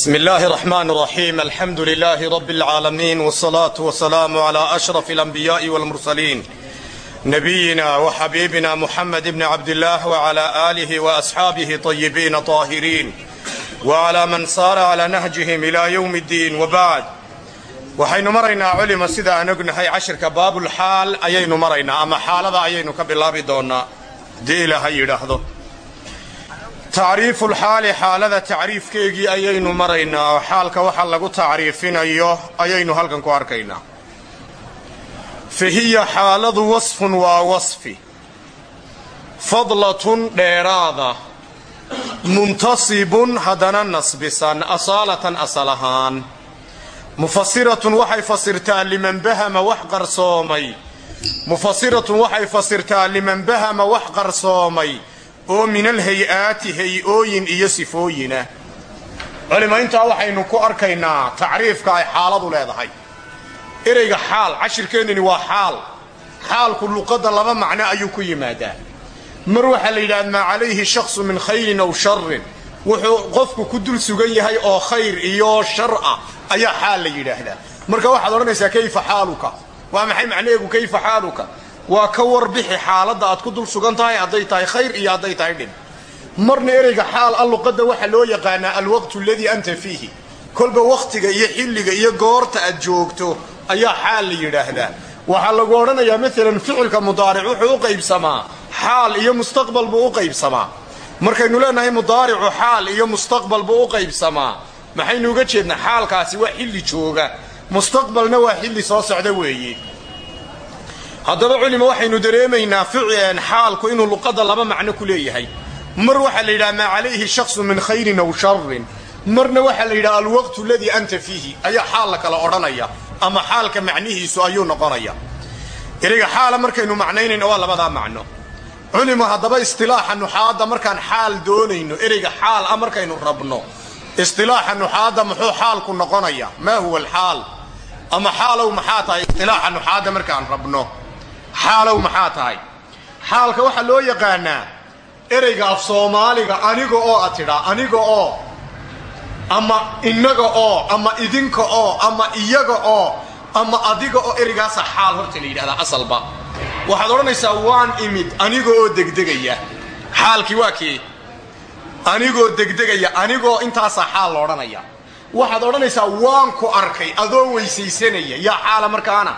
بسم الله الرحمن الرحيم الحمد لله رب العالمين والصلاة والسلام على أشرف الأنبياء والمرسلين نبينا وحبيبنا محمد بن عبد الله وعلى آله وأصحابه طيبين طاهرين وعلى من صار على نهجهم إلى يوم الدين وبعد waxaynu maraynaa culima sida aan ognahay cashirka baabulxaal ayaynu maraynaa ama xaalada ayaynu ka bilaabi doonaa haddii ilaahay yidhaahdo tacriifulxaali xaalada tacriifkeegii ayaynu maraynaa oo xaalka waxa lagu tacriifinayo ayaynu halkan ku arkaynaa. Fa hiya xaaladu wasfun waa wasfi. Fadlatun dheeraada. Muntasibun haddana nasbisan asaalatan asal ahaan. Mufasiratun waxay fasirtaa liman bahama wax qarsoomay. Mufasiratun waxay fasirtaa liman bahama wax qarsoomay oo min alhay-aati hay'ooyin iyo sifooyina. Culima intaa waxaynu ku arkaynaa tacriifka ay xaaladu leedahay. Ereyga xaal cashirkeennani waa xaal. Xaalku luqadda laba macno ayuu ku yimaadaa. Mar waxaa la yidhahda maa calayhi shaksu min khayrin aw sharin wuxuu qofku ku dul sugan yahay oo khayr iyo shar ah ayaa xaal la yidhaahdaa. Marka waxaad odhanaysaa kayfa xaaluka? Waa maxay macnaheegu kayfa xaaluka waa ka warbixi xaaladda aad ku dul sugan tahay hadday tahay khayr iyo hadday tahay dhin marna ereyga xaal a luqadda waxaa loo yaqaanaa alwaqtu aladii anta fiihi. Kolba wakhtiga iyo xilliga iyo goorta aad joogto ayaa xaal la yidhaahdaa. Waxaa lagu odhanayaa maalan ficilka mudaaric wuxuu u qaybsamaa xaal iyo mustaqbal buu u qaybsamaa. Markaynu leenahay mudaaricu xaal iyo mustaqbal buu u qaybsamaa. Maxaynu uga jeednaa xaalkaasi waa xilli jooga. Mustaqbalna waa xilli soo socda weeye haddaba culima waxaynu dareemaynaa xaalku inuu luqadda laba macno ku leeyahay. Mar waxaa la yidhaha maa calayhi shaksu min khayrin aw sharin marna waxaa la yidhaha alwaqtu aladii anta fiihi. Ayaa xaal la kala odhanaya ama xaalka macnihiisu ayuu noqonaya. Ereyga xaala markaynu macnaynayno waa labadaa macno. Culima haddaba istilaaxa nuxaadda markaan xaal doonayno ereyga xaal ah markaynu rabno istilaaxa nuxaadda muxuu xaalku noqonaya? Maa huwa alxaal? Ama xaalow maxaa tahay istilaaxa nuxaadda markaan rabno xaalow maxaa tahay? Xaalka waxaa loo yaqaanaa ereyga af soomaaliga aniga oo a tidhaa aniga oo ama inaga oo ama idinka oo ama iyaga oo ama adiga oo ereygaasa xaal horta la yidhahdaa asalba. Waxaad odhanaysaa waan imid aniga oo degdegaya. Xaalkii waa kii anigoo degdegaya anigoo intaasaa xaal la odhanaya. Waxaad odhanaysaa waan ku arkay adoo weysaysanaya. Yaa xaala markaana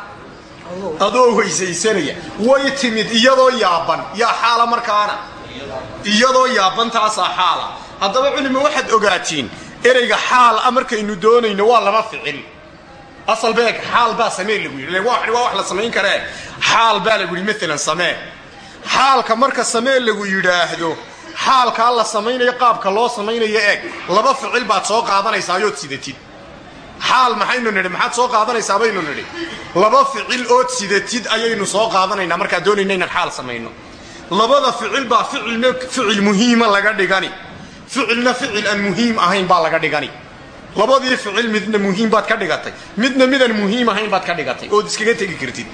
adoo weysaysanaya way timid iyadoo yaaban. Yaa xaala markaana. Iyadoo yaabantaasaa xaala. Haddaba culima waxaad ogaatiin ereyga xaal a markaynu doonayno waa laba ficil asal beeg xaal baa samee lagu yidhi. Waa wax la samayn karee. Xaal baa lagu yidhi maalan samee. Xaalka marka samee lagu yidhaahdo xaalkaa la samaynayo qaabka loo samaynayo eeg. Laba ficil baad soo qaadanaysaa ood sidatid xaal maxaynu nidhi? Maxaad soo qaadanaysaa baynu nidhi? Laba ficil ood sidatid ayaynu soo qaadanaynaa. Markaan doonayna inaan xaal samayno. Labada ficil baa ficilna ficil muhiima laga dhigani. Ficilna ficil aan muhiim ahayn baa laga dhigani. Labadii ficil midna muhiim baad ka dhigatay. Midna midaan muhiim ahayn baad ka dhigatay. Ood iskaga tegi kartid.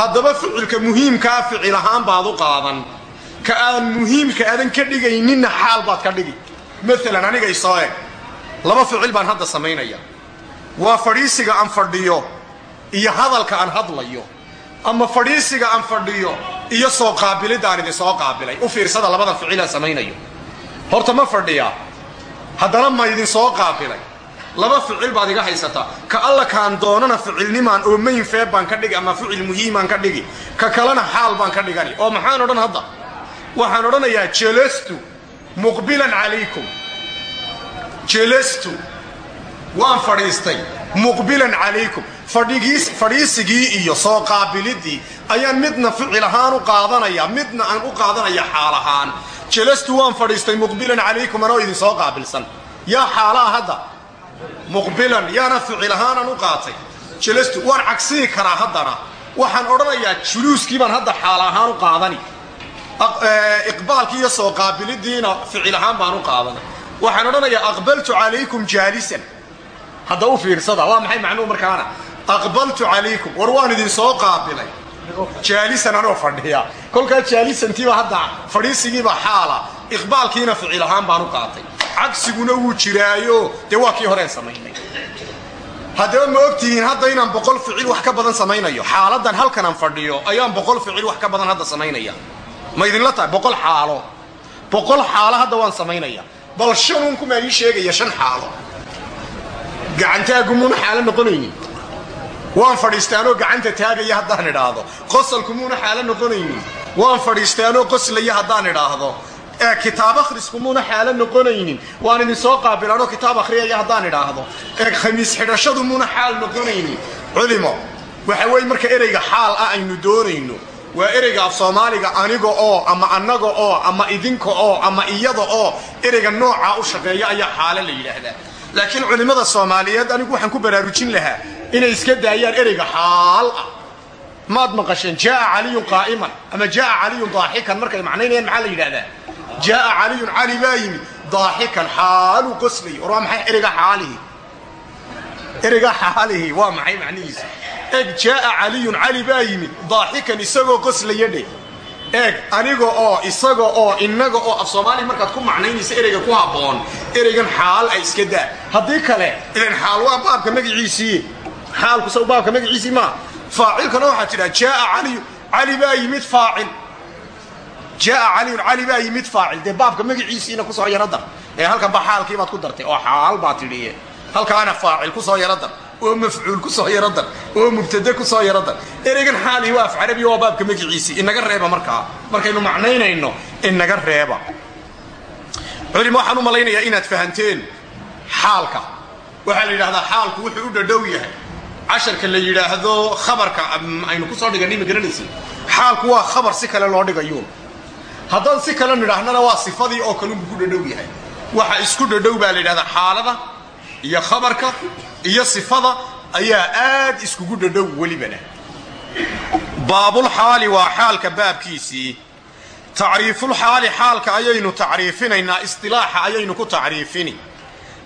Haddaba ficilka muhiimkaa ficil ahaan baad u qaadan. Ka aan muhiimka aadan ka dhigayninna xaal baad ka dhigi. Maalan aniga isoo eg laba ficil baan hadda samaynaya waa fadhiisiga aan fadhiyo iyo hadalka aan hadlayo ama fadhiisiga aan fadhiyo iyo soo qaabilidda aan idin soo qaabilay. U fiirsada labada ficil aan samaynayo. Horta ma fadhiyaa haddana ma idin soo qaabilay. Laba ficil baad iga haysataa ka alla kaan doonana ficilnimaan oo mayn feeb baan ka dhigi ama ficil muhiimaan ka dhigi ka kalena xaal baan ka dhigani. Oo maxaan odhan hadda? Waxaan odhanayaa jelastu muqbilan calaykum. Jelastu waan fadhiistay. Muqbilan calaykum. Fadhiisigii iyo soo qaabiliddii ayaan midna ficil ahaan u qaadanaya midna aan u qaadanaya xaal ahaan. Jelastu waan fadhiistay muqbilan calaykum anoo idin soo qaabilsan. Yaa xaalaa hadda? Muqbilan yaana ficil ahaanaan u qaatay. Jelastu waan cagsii karaa haddana. Waxaan odhanayaa juluuskii baan hadda xaal ahaan u qaadani. Iqbaalkii iyo soo qaabilidiina ficil ahaan baan u qaadanay waxaan odhanayaa aqbaltu calaykum hadda u fiirsada waa maxay macnuhu markaana? Aqbaltu calaykum war waan idin soo qaabilay. Jaalisan anoo fadhiya. Kolkaa jaalisantiiba hadda fadhiisigiiba xaala. Iqbaalkiina ficil ahaan baan u qaatay. Cagsiguna wuu jiraayo. Dee waa kii horeen samaynay. Haddaba ma ogtihiin hadda inaan boqol ficil wax ka badan samaynayo. Xaaladan halkan aan fadhiyo ayaan boqol ficil wax ka badan hadda samaynaya. Ma idinla tahay? Boqol xaalo. Boqol xaalo hadda waan samaynaya. Bal shanun kumaa ii sheegaya shan xaalo gacantaagu muuna xaalo noqonaynin. Waan fadhiistaanoo gacanta taagaya haddaan idhaahdo. Qosalku muuna xaalo noqonaynin. Waan fadhiistaanoo qoslaya haddaan idhaahdo. Kitaab akhrisku muuna xaalo noqonaynin. Waan idin soo qaabilaanoo kitaab akhriyaya haddaan idhaahdo. Khamiis xidhashadu muuna xaal noqonaynin. Culimo waxa weeye marka ereyga xaal ah aynu doonayno. Waa ereyga af soomaaliga aniga oo ama annaga oo ama idinka oo ama iyada oo ereyga noocaa u shaqeeya ayaa xaalo la yidhaahdaa laakiin culimmada soomaaliyeed anigu waxaan ku baraarujin lahaa inay iska daayaan ereyga xaal ah. Maad maqasheen jaaa caliyun qaa'iman ama jaaa caliyun daaxikan markay macnaynayaan maxaa la yidhahdaa jaaa caliyun cali baa yimid daaxikan xaaluu qoslaya war waa maxay ereyga xaalihi? Ereyga xaalihi waa maxay macnihiisa? Eeg jaaa caliyun cali baa yimid daaxikan isagoo qoslaya dheh eeg aniga oo isaga oo innaga oo af soomaaliya markaad ku macnaynaysa ereyga ku habboon. Ereygan xaal ay iska daa. Haddii kale ilan xaal waa baabka magaciisii xaalku saw baabka magaciisii maa faacilkana waxaad tidhaha jaaa caliyu cali baa yimid faacil. Jaaa caliyun cali baa yimid faacil. Dee baabka magaciisiina ku soo yaro dar. Ee halkan ba xaalkii baad ku dartay oo xaal baa tidhiye halkaana faacil ku soo yaro dar oo mafcuul ku soo yaro dar oo mubtade ku soo yaro dar ereygan xaalihi waa af carabi waa baabka magaciisii inaga reeba markaa markaynu macnaynayno inaga reeba. Culimo waxaan malaynayaa inaad fahanteen xaalka. Waxaa la yidhahdaa xaalku wuxuu u dhadhow yahay. Casharka la yidhaahdo khabarka aynu ku soo dhiganay ma garanaysa xaalku waa khabar si kale loo dhigayuun haddaan si kale nidhaahnana waa sifadii oo kalunbu ku dhadhow yahay. Waxa isku dhadhow baa la yidhahdaa xaalada iyo khabarka iyo sifada ayaa aad iskugu dhadhow welibana baabulxaali waa xaalka baabkiisii. Tacriifulxaali xaalka ayaynu tacriifinaynaa istilaaxa ayaynu ku tacriifini.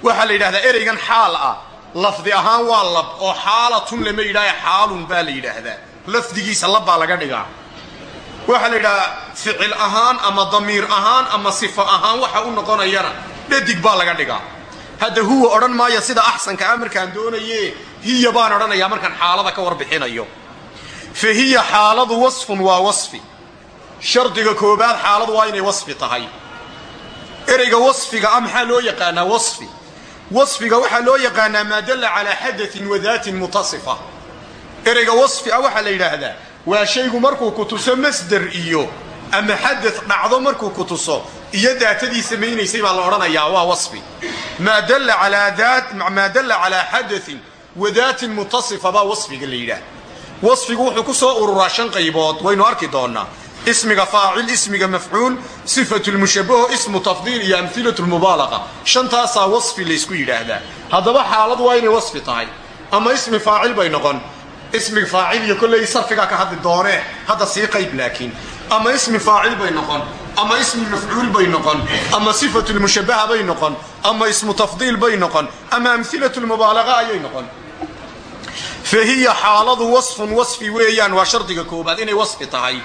Waxaa la yidhahdaa ereygan xaal ah lafdi ahaan waa lab oo xaalatun lama yidhaaha xaalun baa la yidhaahdaa. Lafdigiisa labbaa laga dhigaa. Waxaa la yidhahdaa ficil ahaan ama damiir ahaan ama sifo ahaan waxa u noqonayana dhadig baa laga dhigaa hadda huwa odhan maaya sida axsanka ah markaan doonaye hiya baan odhanayaa markaan xaalada ka warbixinayo. Fa hiya xaaladu wasfun waa wasfi. Shardiga koobaad xaaladu waa inay wasfi tahay. Ereyga wasfiga ah maxaa loo yaqaanaa wasfi? Wasfiga waxaa loo yaqaanaa maa dalla calaa xadatin wadaatin mutasifa. Ereyga wasfi ah waxaa la yidhaahdaa waa shaygu markuu ku tuso masder iyo ama xadad dhacdo markuu ku tuso iyo daatadii samaynaysay baa la odhanayaa waa wasfi. Maa dalla calaa xadain wadaatin mutasifa baa wasfiga la yidhaah wasfigu wuxuu ku soo ururaa shan qaybood waynu arki doonnaa ismiga faacil ismiga mafcuul sifatu lmushabaho ismu tafdiil iyo amhilatu lmubaalaqa shantaasaa wasfi laysku yidhaahdaa. Haddaba xaaladu waa inay wasfi tahay. Ama ismi faacil bay noqon. Ismi faacil iyo kolley sarfigaa ka hadli doonee hadda sii qayb laakiin ama ismi faacil bay noqon. Ama ismi mafcuul bay noqon. Ama sifatu lmushabaha bay noqon. Ama ismu tafdiil bay noqon. Ama amhilatu lmubaalaqa ayay noqon. Fa hiya xaaladu wasfun wasfi weeyaan waa shardiga koobaad inay wasfi tahay.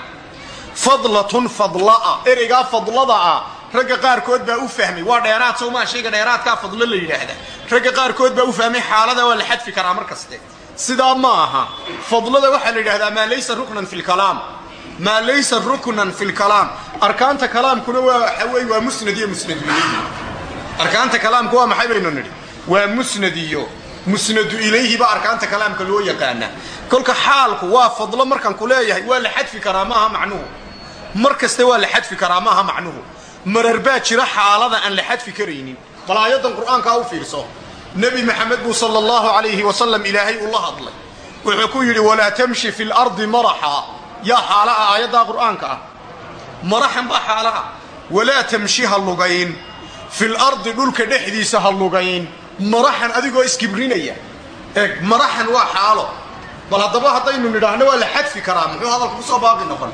Fadlatun fadlaa. Ereygaa fadlada ah ragga qaarkood baa u fahmay. Waa dheeraad sowmaa shayga dheeraadkaa fadlo la yidhaahda. Ragga qaarkood baa u fahmay xaalada waa la xadfi karaa mar kaste ma aha. Fadlada waxaa la yidhahdaa maa laysa ruknan fi lkalaam maa laysa ruknan fi lkalaam arkaanta kalaamkuna waxa wey waa musnad iyo musnadu ilayhi arkaanta kalaamku waa maxay baynu nidhi waa musnad iyo musnadu ilayhi ba arkaanta kalaamka loo yaqaana kolka xaalku waa fadlo markaan ku leeyahay waa la xadfi karaa maaha macnuhu mar kaste waa la xadfi karaa maaha macnuhu marar baa jira xaalada aan la xadfi karaynin bal aayadan qur'aankaa u fiirso nebi maxamed buu sala allahu calayhi ilaahay ula hadlay wuxuu ku yidhi walaa tamshi fi yaa xaala ah aayaddaa qur'aanka ah. Maraxan baa xaala ah. Walaa tamshi ha lugayn. Fil ardi dhulka dhexdiisa ha lugayn. Maraxan adigoo iskibrinaya. Eeg maraxan waa xaalo. Bal haddaba haddaynu nidhaahno waa la xadfi karaa muxuu hadalka ku soo baaqi noqon.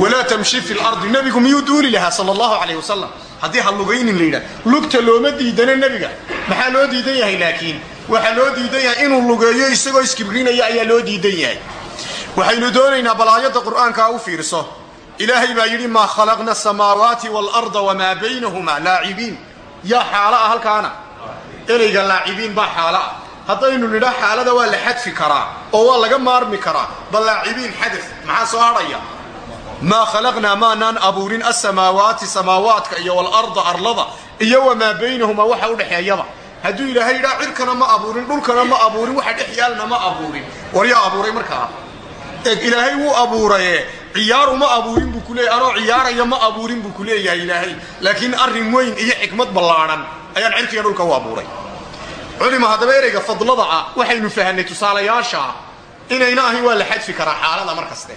Walaa tamshi fi lardi nebigu miyuu duuli lahaa sala allahu calayh wasalam haddii ha lugaynin la yidhah lugta looma diidano nebiga. Maxaa loo diidan yahay laakiin? Waxaa loo diidan inuu lugeeyo isagoo iskibrinaya ayaa loo diidan yahay waxaynu doonaynaa bal aayadda qur'aankaa u fiirso. Ilaahay baa yidhi maa khalaqna asamaawaati waalarda wamaa baynahumaa laacibiin. Yaa xaalo ah halkaana? Ereyga laacibiin baa xaalo ah haddaynu nidhaa xaalada waa la xadfi karaa oo waa laga maarmi karaa. Bal laacibiin xadaf maxaa soo hadhaya maa khalaqnaa maanaan abuurin asamaawaati samaawaadka iyo walarda arlada iyo wamaa baynahumaa waxa udhexeeyaba hadduu ilaahay yidhaa cirkana ma abuurin dhulkana ma abuurin waxa dhex yaalna ma abuurin. War yaa abuuray markaa eeg ilaahay wuu abuuraye. Ciyaaru ma abuurin buu kuleeyahy anoo ciyaaraya ma abuurin buu ku leeyahay ilaahay. Laakiin arrin weyn iyo xikmad ballaadhan ayaan cirkiga dhulka u abuuray. Culima haddaba ereyga fadlada ah waxaynu fahanay tusaalayaasha inayna ahayn waa la xadfi karaa xaalada mar kaste.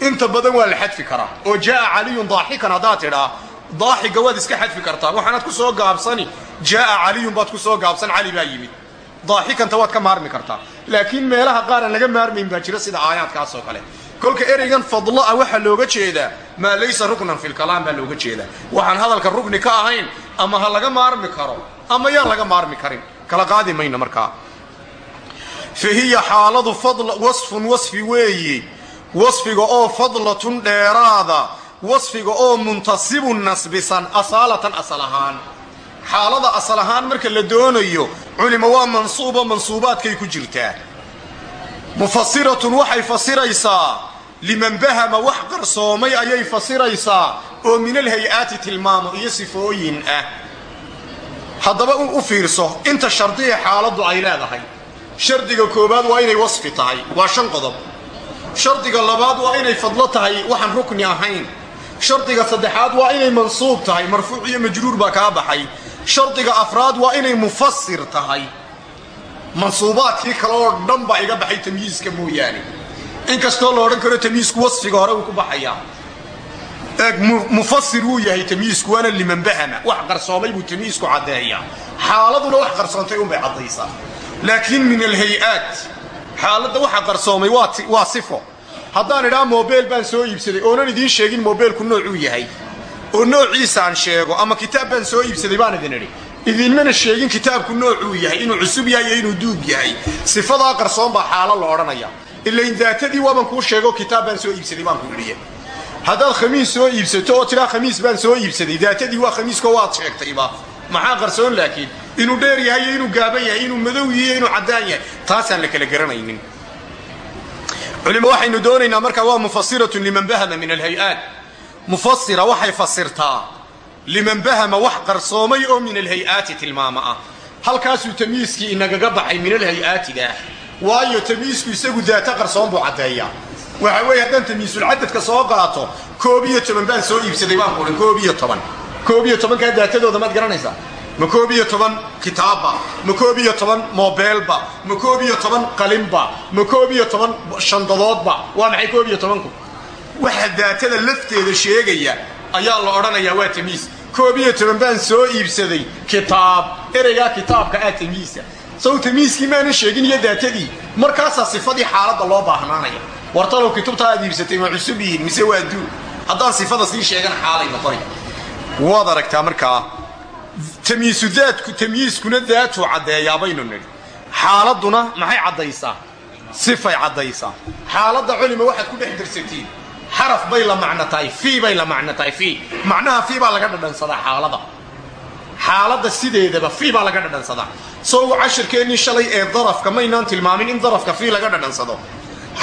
Inta badan waa la xadfi karaa. Oo jaaa caliyun daaxikan haddaad tidhaa daaxiga waad iska xadfi kartaa. Waxaanaad ku soo gaabsani jaaa caliyun baad ku soo gaabsan cali baa yimid. Daaxikanta waad ka maarmi kartaa laakiin meelaha qaar aan laga maarmayn baa jira sida aayaadkaas oo kale. Kolka ereygan fadlo ah waxaa looga jeedaa maa laysa ruknan filkalaam baa looga jeedaa waxaan hadalka rukni ka ahayn ama ha laga maarmi karo ama yaan laga maarmi karin. Kala qaadi mayna markaa. Fa hiya xaaladu wasfun wasfi weeyi. Wasfiga oo fadlatun dheeraada. Wasfiga oo muntasibun nasbisan asaalatan asal ahaan xaalada asal ahaan marka la doonayo culima waa mansuubo mansuubaadkay ku jirtaa mufasiratun waxay fasiraysaa liman bahama wax qarsoomay ayay fasiraysaa oo min alhay-aati tilmaamo iyo sifooyin ah. Haddaba u fiirso inta shardiga xaaladdu ay leedahay shardiga koowaad waa inay wasfi tahay waa shan qodob. Shardiga labaad waa inay fadlo tahay waxaan rukni ahayn. Shardiga saddexaad waa inay mansuub tahay marfuuc iyo majruur baa kaa baxay shardiga afraad waa inay mufasir tahay. Mansuubaadkii kale oo dhan baa iga baxay tamyiiska mooyaane. Inkastoo la odhan karo tamyiisku wasfiga hore uu ku baxayaa eeg mufasir wuu yahay tamyiisku waana liman bahama. Wax qarsoomay buu tamyiisku caddeeyaa xaaladuna wax qarsoontay unbay caddaysaa. Laakiin min alhay-aat xaaladda waxa qarsoomay waa sifo. Haddaan idhaa mobeel baan soo iibsaday oonan idiin sheegin mobeelku noocuu yahay oo noociisa aan sheego ama kitaab baan soo iibsaday baan idin idhi. Idinmana sheegin kitaabku noocuu yahay inuu cusub yahay iyo inuu duug yahay. Sifadaa qarsoon baa xaalo la odhanaya. Ilain daatadii waaban kuu sheego kitaab baan soo iibsaday baan ku idhiye haddaad khamiis soo iibsato oo tidhaa khamiis baan soo iibsaday daatadii waa khamiisko waad sheegtayba. Maxaa qarsoon laakiin? Inuu dheer yahay iyo inuu gaaban yahay inuu madow yihiyo inuu caddaan yahay. Taasaan la kala garanaynin. Waxaynu doonaynaa markaa waa mufasiratun liman bahama min alhay-aat mufasira waxay fasirtaa liman bahama wax qarsoomay oo min alhay-aati tilmaama ah. Halkaasuu tamyiiskii inagaga baxay min alhay-aatigaah waayo tamyiisku isagu daata qarsoon buu caddeeyaa waxa weeye haddaan tamyiisulcadadka soo qaato koob iyo toban baan soo iibsaday baan ku odhan koob iyo toban. Koob iyo tobankaa daatadooda maad garanaysaa? Ma koob iyo toban kitaabba ma koob iyo toban mobeelba ma koob iyo toban qalinba ma koob iyo shandadoodba. Waa maxay koob waxa daatada lafteeda sheegaya ayaa la odhanayaa waa tamyiis koob iyo toban baan soo iibsaday kitaab ereygaa kitaabka ah tamyiisa sow tamyiiskii maanan sheegin iyo daatadii markaasaa sifadii xaaladda loo baahnaanaya. Wartalow kutubta aad iibsatay ma cusub yihiin mise waa duug haddaan sifada sii sheegana xaalay noqonay waad aragtaa markaa tamyiisu daadku tamyiiskuna daatuu caddeeyaa baynu nidhi. Xaaladduna maxay caddaysaa? Sifay caddaysaa. Xaaladda culima waxaad ku dhex darsatiin xaraf bay la macno tahay fii bay la macno tahay fii. Macnaha fii baa laga dhadhansadaa xaalada. Xaaladda sideedaba fii baa laga dhadhansadaa. Soo cashirkeennii shalay ee darafka maynaan tilmaamin in darafka fii laga dhadhansado.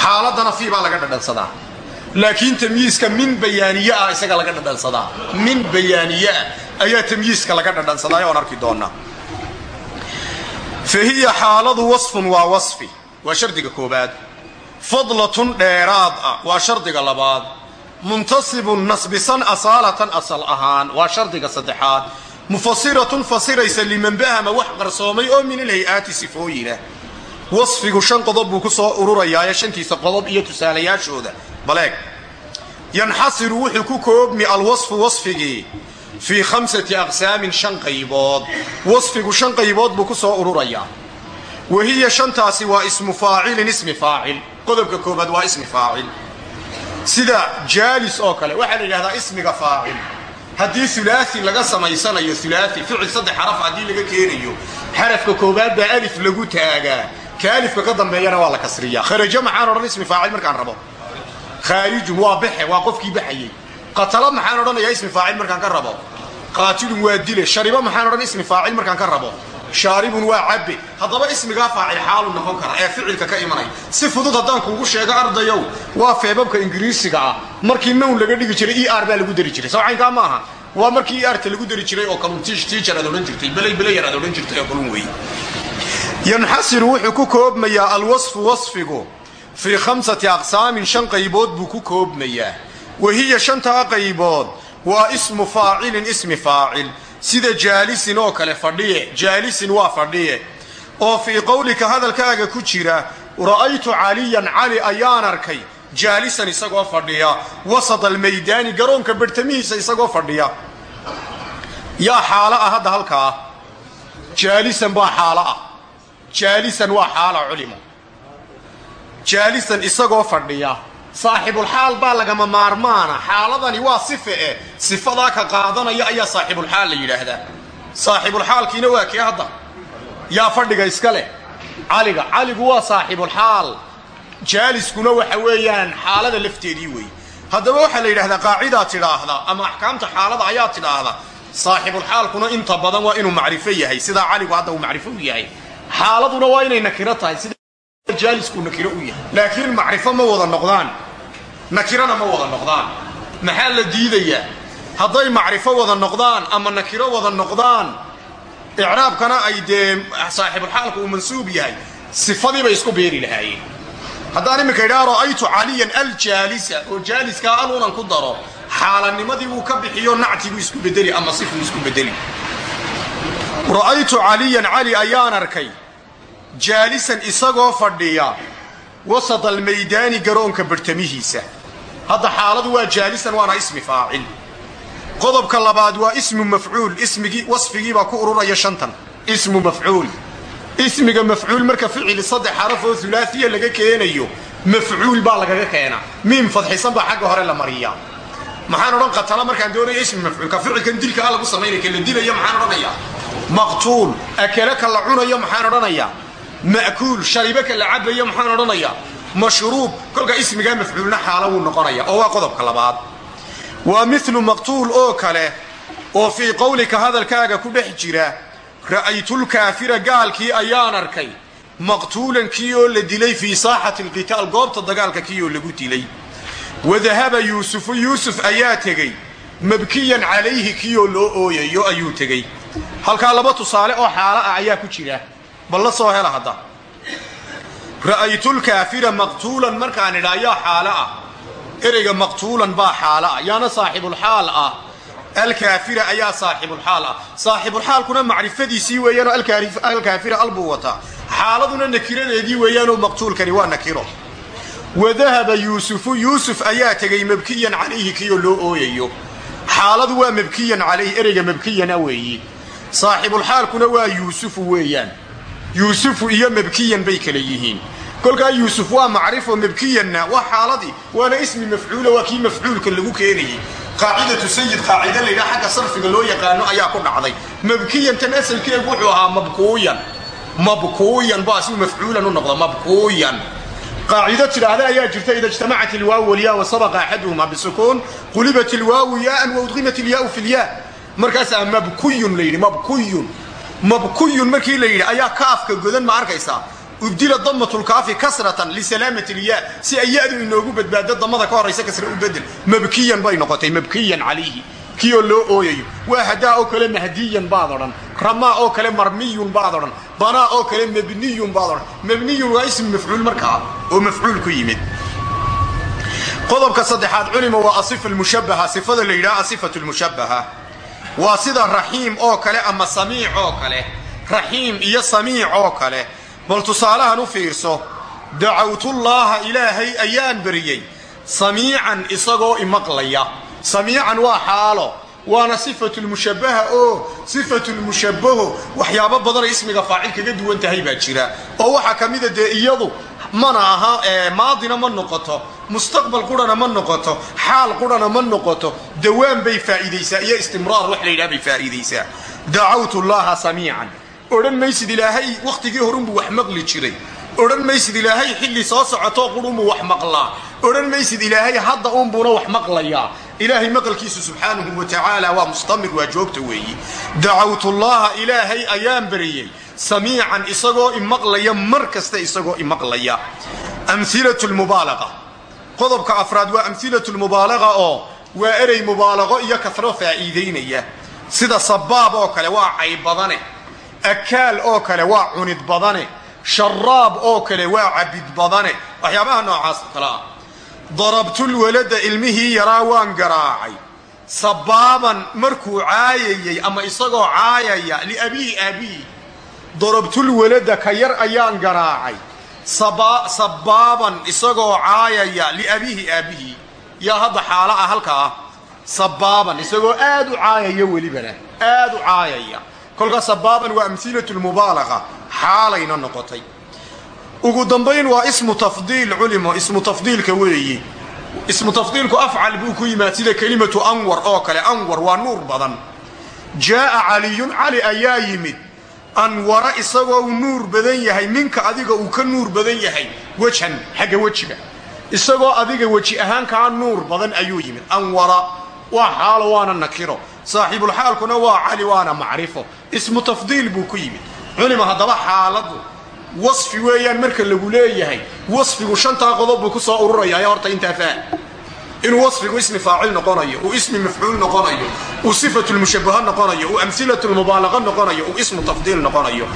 Xaaladana fii baa laga dhadhansadaa. Laakiin tamyiiska min bayaaniye ah isaga laga dhadhansadaa. Min bayaaniye ah ayaa tamyiiska laga dhadhansadaa oon arki doonaa fa hiya xaaladu wasfun waa wasfi. Waa shardiga koobaad fadlatun dheeraad ah. Waa shardiga labaad. Muntasibun nasbisan asaalatan asal ahaan. Waa shardiga saddexaad. Mufasiratun fasiraysa liman bahama wax qarsoomay oo min alhay-aati sifooyina. Wasfigu shan qodob buu ku soo ururayaaye shantiisa qodob iyo tusaalayaashooda. Baleeg. Yanxasiru wuxuu ku koobmi alwasfu wasfigii fii khamsati aqsaamin shan qaybood. Wasfigu shan qaybood buu ku soo ururayaa. Wa hiya shantaasi waa ismu faacilin ismi faacil qodobka koobaad waa ismi faacil. Sida jaalis oo kale waxaa la yidhahdaa ismiga faacil. Haddii ulaai laga samaysanayo ulaai ficil saddex xaraf haddii laga keenayo xarafka koobaad baa alif lagu taagaa. Ka ka dambeeyana waa la kasriyaa. Kharajo maxaan odhan ismi faacil markaan rabo? Khaarijun waa baxe waa qofkii baxayey. Qatala maxaan odhanayaa ismi faacil markaan ka rabo? Qaatilun waa dile. Shariba maxaan odhan ismi faacil markaan ka rabo shaaribun waa cabbe haddaba ismigaa faacil xaalu noqon kara ee ficilka ka imanaya si fudud haddaan kuugu sheego ardayow waa feebabka ingiriisiga ah. Markii nown laga dhigi jiray e r baa lagu dari jiray. Sawcaynkaa ma aha waa markii erta lagu dari jiray oo kalun tiijar aad odhan jirtay. Beley beleyar aad odhan jirtay oo kalun weeye yanxasiru wuxuu ku koobmayaa alwasfu wasfigu. Fii khamsati aqsaamin shan qaybood buu ku koobmayaa. Wahiya shantaa qaybood. Waa ismu faacilin ismi faacil sida jaalisin oo kale fadhiye. Jaalisin waa fadhiye. Oo fii qowlika hadalkaaga ku jira ra'aytu caliyan cali ayaan arkay. Jaalisan isagoo fadhiya. Wasat almaydaani garoonka barhtamihiisa isagoo fadhiya. Yaa xaalo ah hadda halkaa jaalisan baa xaalo ah. Jaalisan waa xaala culimo. Jaalisan isagoo fadhiya saaxibulxaal baa lagama maarmaana. Xaaladani waa sife e sifadaa ka qaadanaya ayaa saaxibulxaal la yidhaahdaa. Saaxibulxaalkiina waa kee hadda. Yaa fadhiga iska leh. Caliga. Caligu waa saaxibulxaal. Jaaliskuna waxa weeyaan xaalada lafteedii weeye haddaba waxaa la yidhahdaa qaacidaa tidhaahda ama axkaamta xaalada ayaa tidhaahda. Saaxibulxaalkuna inta badan waa inuu macrifo yahay. Sidaa caligu hadda uu macrifo yahay. Xaaladuna waa inay nakiro tahay. Sida jaalisku nakiro u yahay. Laakiin macrifo ma wada noqdaan nakirana ma wada noqdaan. Maxaa la diidayaa hadday macrifo wada noqdaan ama nakiro wada noqdaan icraabkana ay dee saaxibulxaalku uu mansuub yahay. Sifadiibay isku beeri lahaayeen. Haddaan iminka idhaha ra'aytu caliyan aljaalisa oo jaaliskaa alunan ku daro xaalanimadii uu ka bixiyo nactibuu isku bedeli ama sifuu isku bedeli ra'aytu caliyan cali ayaan arkay jaalisan isagoo fadhiya wasat almaydaani garoonka barhtamihiisa hadda xaaladu waa jaalisan waana ismi faacil. Qodobka labaad waa ismu mafcuul ismigii wasfigiibaa ku ururaya shantan. Ismu mafcuul. Ismiga mafcuul marka ficili saddex xaraf oo hulaaiya laga keenayo mafcuul baa lagaga keenaa. Miim fadxisan baa xagga hore la mariyaa. Maxaan odhan qatala markaan doonaya ismi mafcuulka ficilkan dilka a lagu samaynaya ka la dilaya maxaan odhanayaa? Maqtuul. Akale ka la cunayo maxaan odhanayaa? Ma'kuul. Sharibe ka la cabayo maxaan odhanayaa mashruub kolka ismigaa mafcuulna xaalo wuu noqonaya oo waa qodobka labaad. Waa milu maqtuul oo kale oo fii qowlika hadalkaaga ku dhex jira ra'aytulkaafira gaalkii ayaan arkay maqtuulan kii oo la dilay fii saaxati alqitaal goobta dagaalka kii oo lagu dilay. Wadahaba yuusufu yuusuf ayaa tegey mabkiyan calayhi kii oo loo ooyayo ayuu tegey. Halkaa laba tusaale oo xaalo ah ayaa ku jira bal hela hadda ra'aytulkaafira maqtuulan markaan idhaa yaa xaalo ah. Ereyga maqtuulan baa xaalo ah. Yaana saaxibulxaal ah. Alkaafira ayaa saaxibulxaal ah. Saaxibulxaalkuna macrifadiisii weeyaanoo alkaafira al buu wataa. Xaaladuna nakiradeedii weeyaanoo maqtuulkani waa nakiro. Wadahaba yuusufu yuusuf ayaa tegey mabkiyan calayhi kiyoo loo ooyayo. Xaaladu waa mabkiyan calayhi ereyga mabkiyana weeyi. Saaxibulxaalkuna waa yuusufu weeyaan. Yuusufu iyo mabkiyan bay kala yihiin kolkaa yuusuf waa macrifo mabkiyanna waa xaaladii waana ismi mafcuula waa kii mafcuulka lagu keenayey qaacidatu sayid qaacida laydhaha xagga sarfiga loo yaqaano ayaa ku dhacday. Mabkiyan tan asalkeegu wuxuu ahaa mabkuuyan. Mabkuuyan baa mafcuulan u noqda mabkuuyan. Qaacido ayaa jirta ida ijtamacat ilwaawu walyaa wasabaqa axaduhuma bisukuun qulibat ilwaawu yaaan waudqimat ilyaau fi lyaa markaasaa mabkuyun la yidhi mabkuyun. Mabkuyun markii la ayaa kaafka godan ma arkaysaa ubdila damatulkaafi kasratan lisalaamat ilyaa si ay ya-du inoogu badbaado damada ka horaysa kasra u bedel mabkiyan bay noqotay mabkiyan calayhi. Kiyoo loo ooyayo. Waa hadaa oo kale mahdiyan baad odhan. Ramaa oo kale marmiyun baad odhan. Banaa oo kale mabniyun baad odhan. Mabniyun waa ismi mafcuul markaa oo mafcuul ku yimid. Qodobka saddexaad culima waa asifa lmushabaha sifada la yidhaha asifatu lmushabaha waa sida raxiim oo kale ama samiic oo kale. Raxiim iyo samiic oo kale bal tusaalahan u fiirso dacawtullaaha ilaahay ayaan beriyey samiican isagoo imaqlaya samiican waa xaalo waana sifatulmushabbaha oo sifatulmushabbaho waxyaabo badanay ismiga faacil kaga duwan tahay baa jira. Oo waxaa ka mida dee iyadu mana aha maadina ma noqoto mustaqbal qurana ma noqoto xaal qurana ma noqoto dawaan bay faa'iidaysaa iyo istimraar wax la yidhaha bay faa'iidaysaa. Dacawtu llaha samiican odhan maysid ilaahay wakhtigii horunbuu wax maqli jiray. Odhan maysid ilaahay xilli soo socotoo qurunbuu wax maqlaa. Odhan maysid ilaahay hadda uunbuuna wax maqlayaa. Ilaahay maqalkiisu subxaanahu wa tacaala waa mustamir waa joogta weeyi. Dacawtullaaha ilaahay ayaan bariyey samiican isagoo imaqlaya mar kasta isagoo imaqlaya amhilatu lmubaalaqa qodobka afraad waa amhilatu lmubaalaqa oo waa erey mubaalaqo iyo kasro faa'iidaynaya. Sida sabaab oo kale waa cayb badane akaal oo kale waa cunid badane sharaab oo kale waa cabid badane waxyaabaha noocaas kale ah. Darabtulwalada ilmihii yaraa waan garaacay. Sabaaban markuu caayayay ama isagoo caayaya liabiihi aabihi darabtulwalada ka yar ayaan garaacay. Sabaaban isagoo caayaya liabiihi aabihi. Yaa hadda xaalo ah halka ah sabaaban isagoo aad u caayaya welibana aad u caayaya kolkaa sabaaban waa amhilatu lmubaalaqa xaalayna noqotay. Ugu dambayn waa ismu tafdiil culimo ismu tafdiilka weeyi. Ismu tafdiilku afcal buu ku yimaad sida kelimatu anwar oo kale anwar waa nuur badan. Jaaa caliyun cali ayaa yimid anwara isagoo uu nuur badan yahay minka adiga uu ka nuur badan yahay wejhan xagga wejiga. Isagoo adiga weji ahaan kaa nuur badan ayuu yimid. Anwara waa xaalo waana nakiro. Saaxiibulxaalkuna waa cali waana macrifo ismu tafdiil buu ku yimid. Culima haddaba xaaladu wasfi weeyaan marka lagu leeyahay wasfigu shantaa qodob buu ku soo ururaya horta intaa faa inuu wasfigu ismi faacil noqonayo uu ismi mafcuul noqonayo uu sifatulmushabaha noqonayo uu amhilatulmubaalaqa noqonayo uu ismu tafdiil noqonayo.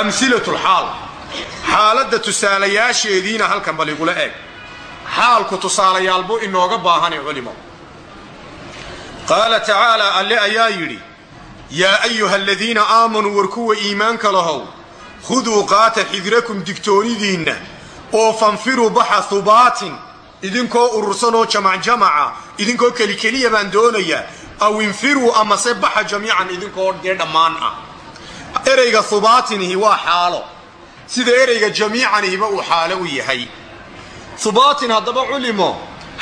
Amhilatulxaal xaaladda tusaalayaasheediina halkan bal igula eeg. Xaalku tusaalayaalbuu inooga baahane culimo. Qaala tacaala alle ayaa yidhi yaa ayuha aladiina aamanuu war kuwa iimaanka lahow khuduu qaata xidrakum digtoonidiinna oo fanfiruu baxa hubaatin idinkoo urursanoo jamacjamaca idinkoo kelikeliya baan doonayaa aw infiruu amase baxa jamiican idinkoo dee dhammaan ah. Ereyga hubaatinihi waa xaalo. Sida ereyga jamiicanihiba uu xaalo u yahay. Hubaatin haddaba culimo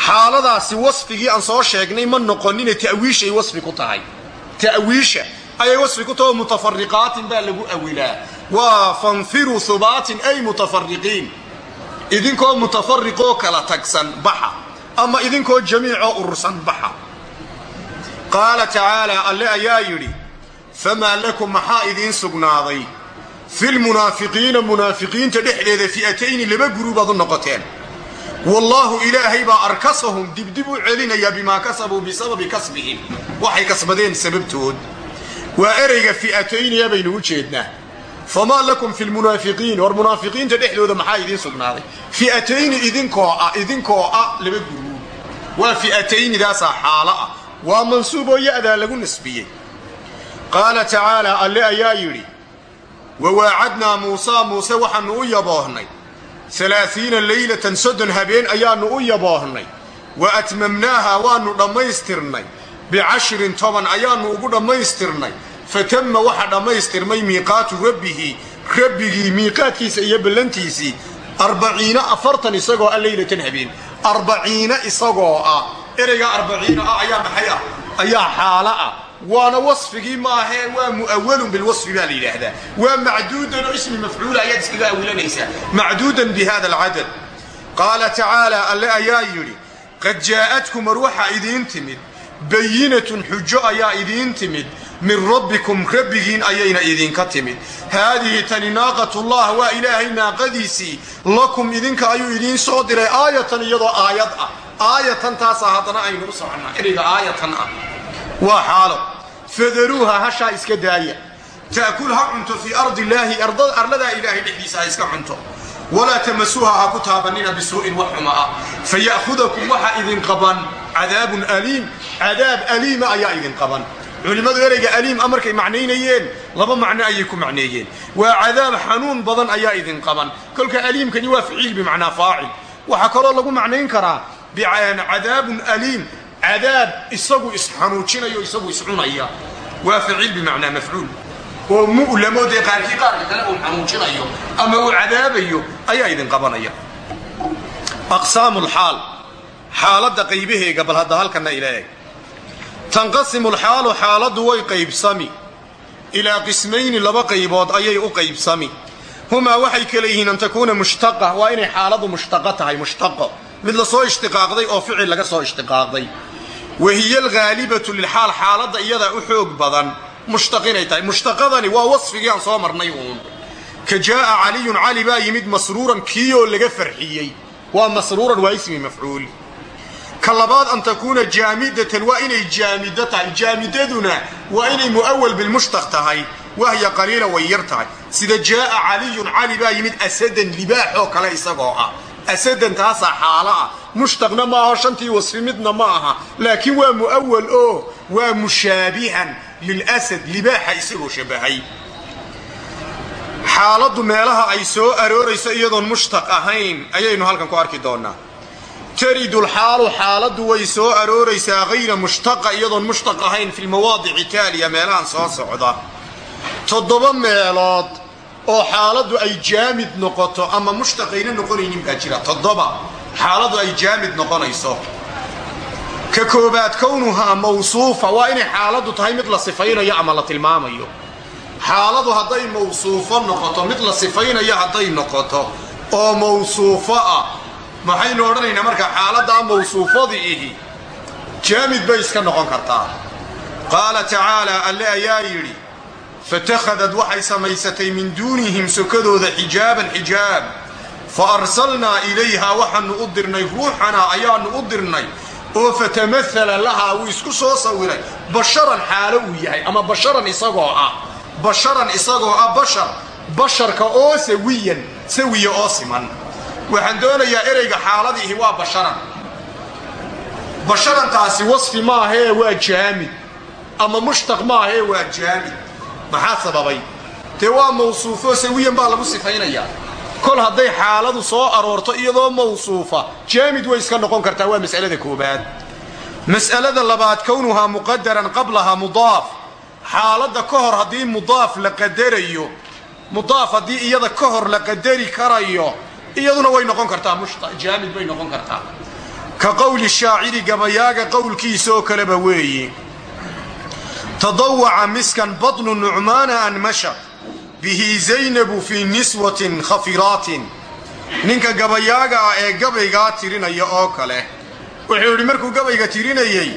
xaaladaasi wasfigii aan soo sheegnay ma noqonine ta'wiishay wasfi ku tahay ta'wiisha ayay wasfi ku taho mutafariqaatin baa lagu awilaa waa fanfiruu hubaatin ay mutafariqiin idinkoo mutafariqoo kala tagsan baxa ama idinkoo jamiicoo urursan baxa qaala tacaala alle ayaa yidhi famaa lakum maxaa idiin sugnaaday filmunaafiqiina munaafiqiinta dhexdeeda fi'atayni laba guruubaad u noqoteen wallaahu ilaahay baa arkasahum dibdib u celinaya bimaa kasabuu bisababi kasbihim. Waxay kasbadeen sababtood. Waa ereyga fi'atayniya baynu u jeednaa. Famaa lakum fi lmunaafiqiin war munaafiqiinta dhexdooda maxaa idiin sugnaaday? Fi'atayni idinkoo ah idinkoo ah laba guruub. Waa fi'ataynidaasaa xaalo ah. Waa mansuuboo ya'daa lagu nisbiyey. Qaala tacaalaa alle ayaa yidhi wawaacadnaa muusaa muuse waxaannu u yaboohnay alaaiina leylatan soddon habeen ayaannu u yaboohnay wa atmamnaaha waannu dhammaystirnay. Bicashrin toban ayaannu ugu dhammaystirnay. Fatamma waxa dhammaystirmay miiqaatu rabbihi rabbigii miiqaadkiisa iyo ballantiisii arbaciina afartan isagoo ah leylatan habeen. Arbaciina isagoo ah ereygaa arbaciina ah ayaa maxay ah? Ayaa xaalo ah waana wasfigii maahee waa mu'awalun bilwasfi baa la yidhaahdaa. Waa macduudan oo ismi mafcuula ayaad iskaga awilanaysaa. Macduudan bi hada alcadad qaala tacaala alle ayaa yidhi qad jaa'atkum war waxaa idiin timid bayinatun xujo ayaa idiin timid min rabbikum rabbigiin ayayna idinka timid. Haadihi tani naaqatullah waa ilaahay naaqadiisii lakum idinka ayuu idiin soo diray aayatan iyadoo aayad ah. Aayatan taasaa haddana aynu soconnaa ereyga aayatan ah waa xaalo. Fadaruuha hashaa iska daaya. Ta'kul ha cunto fii ardi illaahi arladaa ilaahay dhexdiisa ha iska cunto. Walaa tamasuuha ha ku taabanina bisuu'in wax xuma ah. Faya'hudakum waxa idin qaban. Cadaabun aliim. Cadaab aliima ayaa idin qaban. Culimmadu ereyga aliim a markay macnaynayeen laba macno ayay ku macneeyeen. Waa cadaab xanuun badan ayaa idin qaban. Kolka aliimkani waa ficiil bimacnaa faacil. Waxaa kaloo lagu macnayn karaa cadaabun aliim cadaab isagu isxanuujinayo isagu iscunaya waa ficiil bimacnaa mafcuul. Oo mu'lamo dee qaarkii qaarka kale uu xanuujinayo ama uu cadaabayo ayaa idin qabanaya. Aqsaamu lxaal xaaladda qaybaheega bal hadda halkana ila eg tanqasimu lxaalu xaaladdu way qaybsami ilaa qismayni laba qaybood ayay u qaybsami humaa waxay kale yihiin an takuuna mushtaqa. Waa inay xaaladu mushtaqo tahay mushtaqo mid la soo ishtiqaaqday oo ficil laga soo ishtiqaaqday wahiya alghaalibatu lilxaal xaaladda iyadaa u xoog badan mushtaq inay tahay. Mushtaqadani waa wasfigii aan soo marnay uun. Ka jaa'a caliyun cali baa yimid masruuran kiioo laga farxiyey. Waa masruuran waa ismi mafcuul. Ka labaad an takuuna jaamidatan waa inay jaamido tahay. Jaamidaduna waa inay mu'awal bilmushtaq tahay. Wahya qaliila way yar tahay. Sida jaa'a caliyun cali baa yimid asadan libaaxoo kale isagoo ah asadan taasaa xaalo ah. Mushtaqna ma aho shantii wasfi midna ma aha. Laakiin waa mu'awal oo waa mushaabihan lilasad libaaxa isagoo shabahay. Xaaladdu meelaha ay soo aroorayso iyadoon mushtaq ahayn ayaynu halkan ku arki doonnaa. Taridulxaalu xaaladdu way soo arooraysaa hayra mushtaqa iyadoon mushtaq ahayn fi lmawaadici taaliya meelahan soo socda. Toddoba meelood oo xaaladdu ay jaamid noqoto ama mushtaqayna noqonaynin baa jira. Toddoba xaaladdu ay jaamid noqonayso. Ka koobaad kownuhaa mawsuufa waa inay xaaladdu tahay mid la sifaynayo ama la tilmaamayo. Xaaladu hadday mawsuufo noqoto mid la sifaynayo hadday noqoto oo mawsuufo ah maxaynu odhanaynaa marka xaaladdaa mawsuufadii ihi jaamid bay iska noqon kartaa. Qaala tacaalaa alle ayaa yidhi fatakhadad waxay samaysatay min duunihim sokadooda xijaaban xijaab fa arsalnaa ilayhaa waxaannu u dirnay ruuxanaa ayaannu u dirnay oo fatamahala lahaa wuu isku soo sawiray basharan xaalo uu yahay ama basharan isagoo ah basharan isagoo ah bashar basharka oo sawiyan sawiya oo siman waxaan doonayaa ereyga xaaladiihi waa basharan basharantaasi wasfi maahee waa jaamid ama mushtaq maahee waa jaamid maxaa sababay? Dee waa mawsuufo sawiyan baa lagu sifaynayaa. Kol hadday xaaladu soo aroorto iyadoo mawsuufa jaamid way iska noqon kartaa waa mas'alada koobaad. Mas'alada labaad kownuhaa muqadaran qablaha mudaaf. Xaaladda ka hor haddii mudaaf la qadarayo mudaaf haddii iyada ka hor la qadari karayo iyaduna way noqon kartaa jaamid bay noqon kartaa. Ka qowli shaaciri gabayaaga qowlkiisa oo kaleba weeye tadawaca miskan badnu nucmaana an masha bihi zaynabu fii niswatin khafiraatin ninka gabayaaga ah ee gabaygaa tirinaya oo kale wuxuu yidhi markuu gabayga tirinayey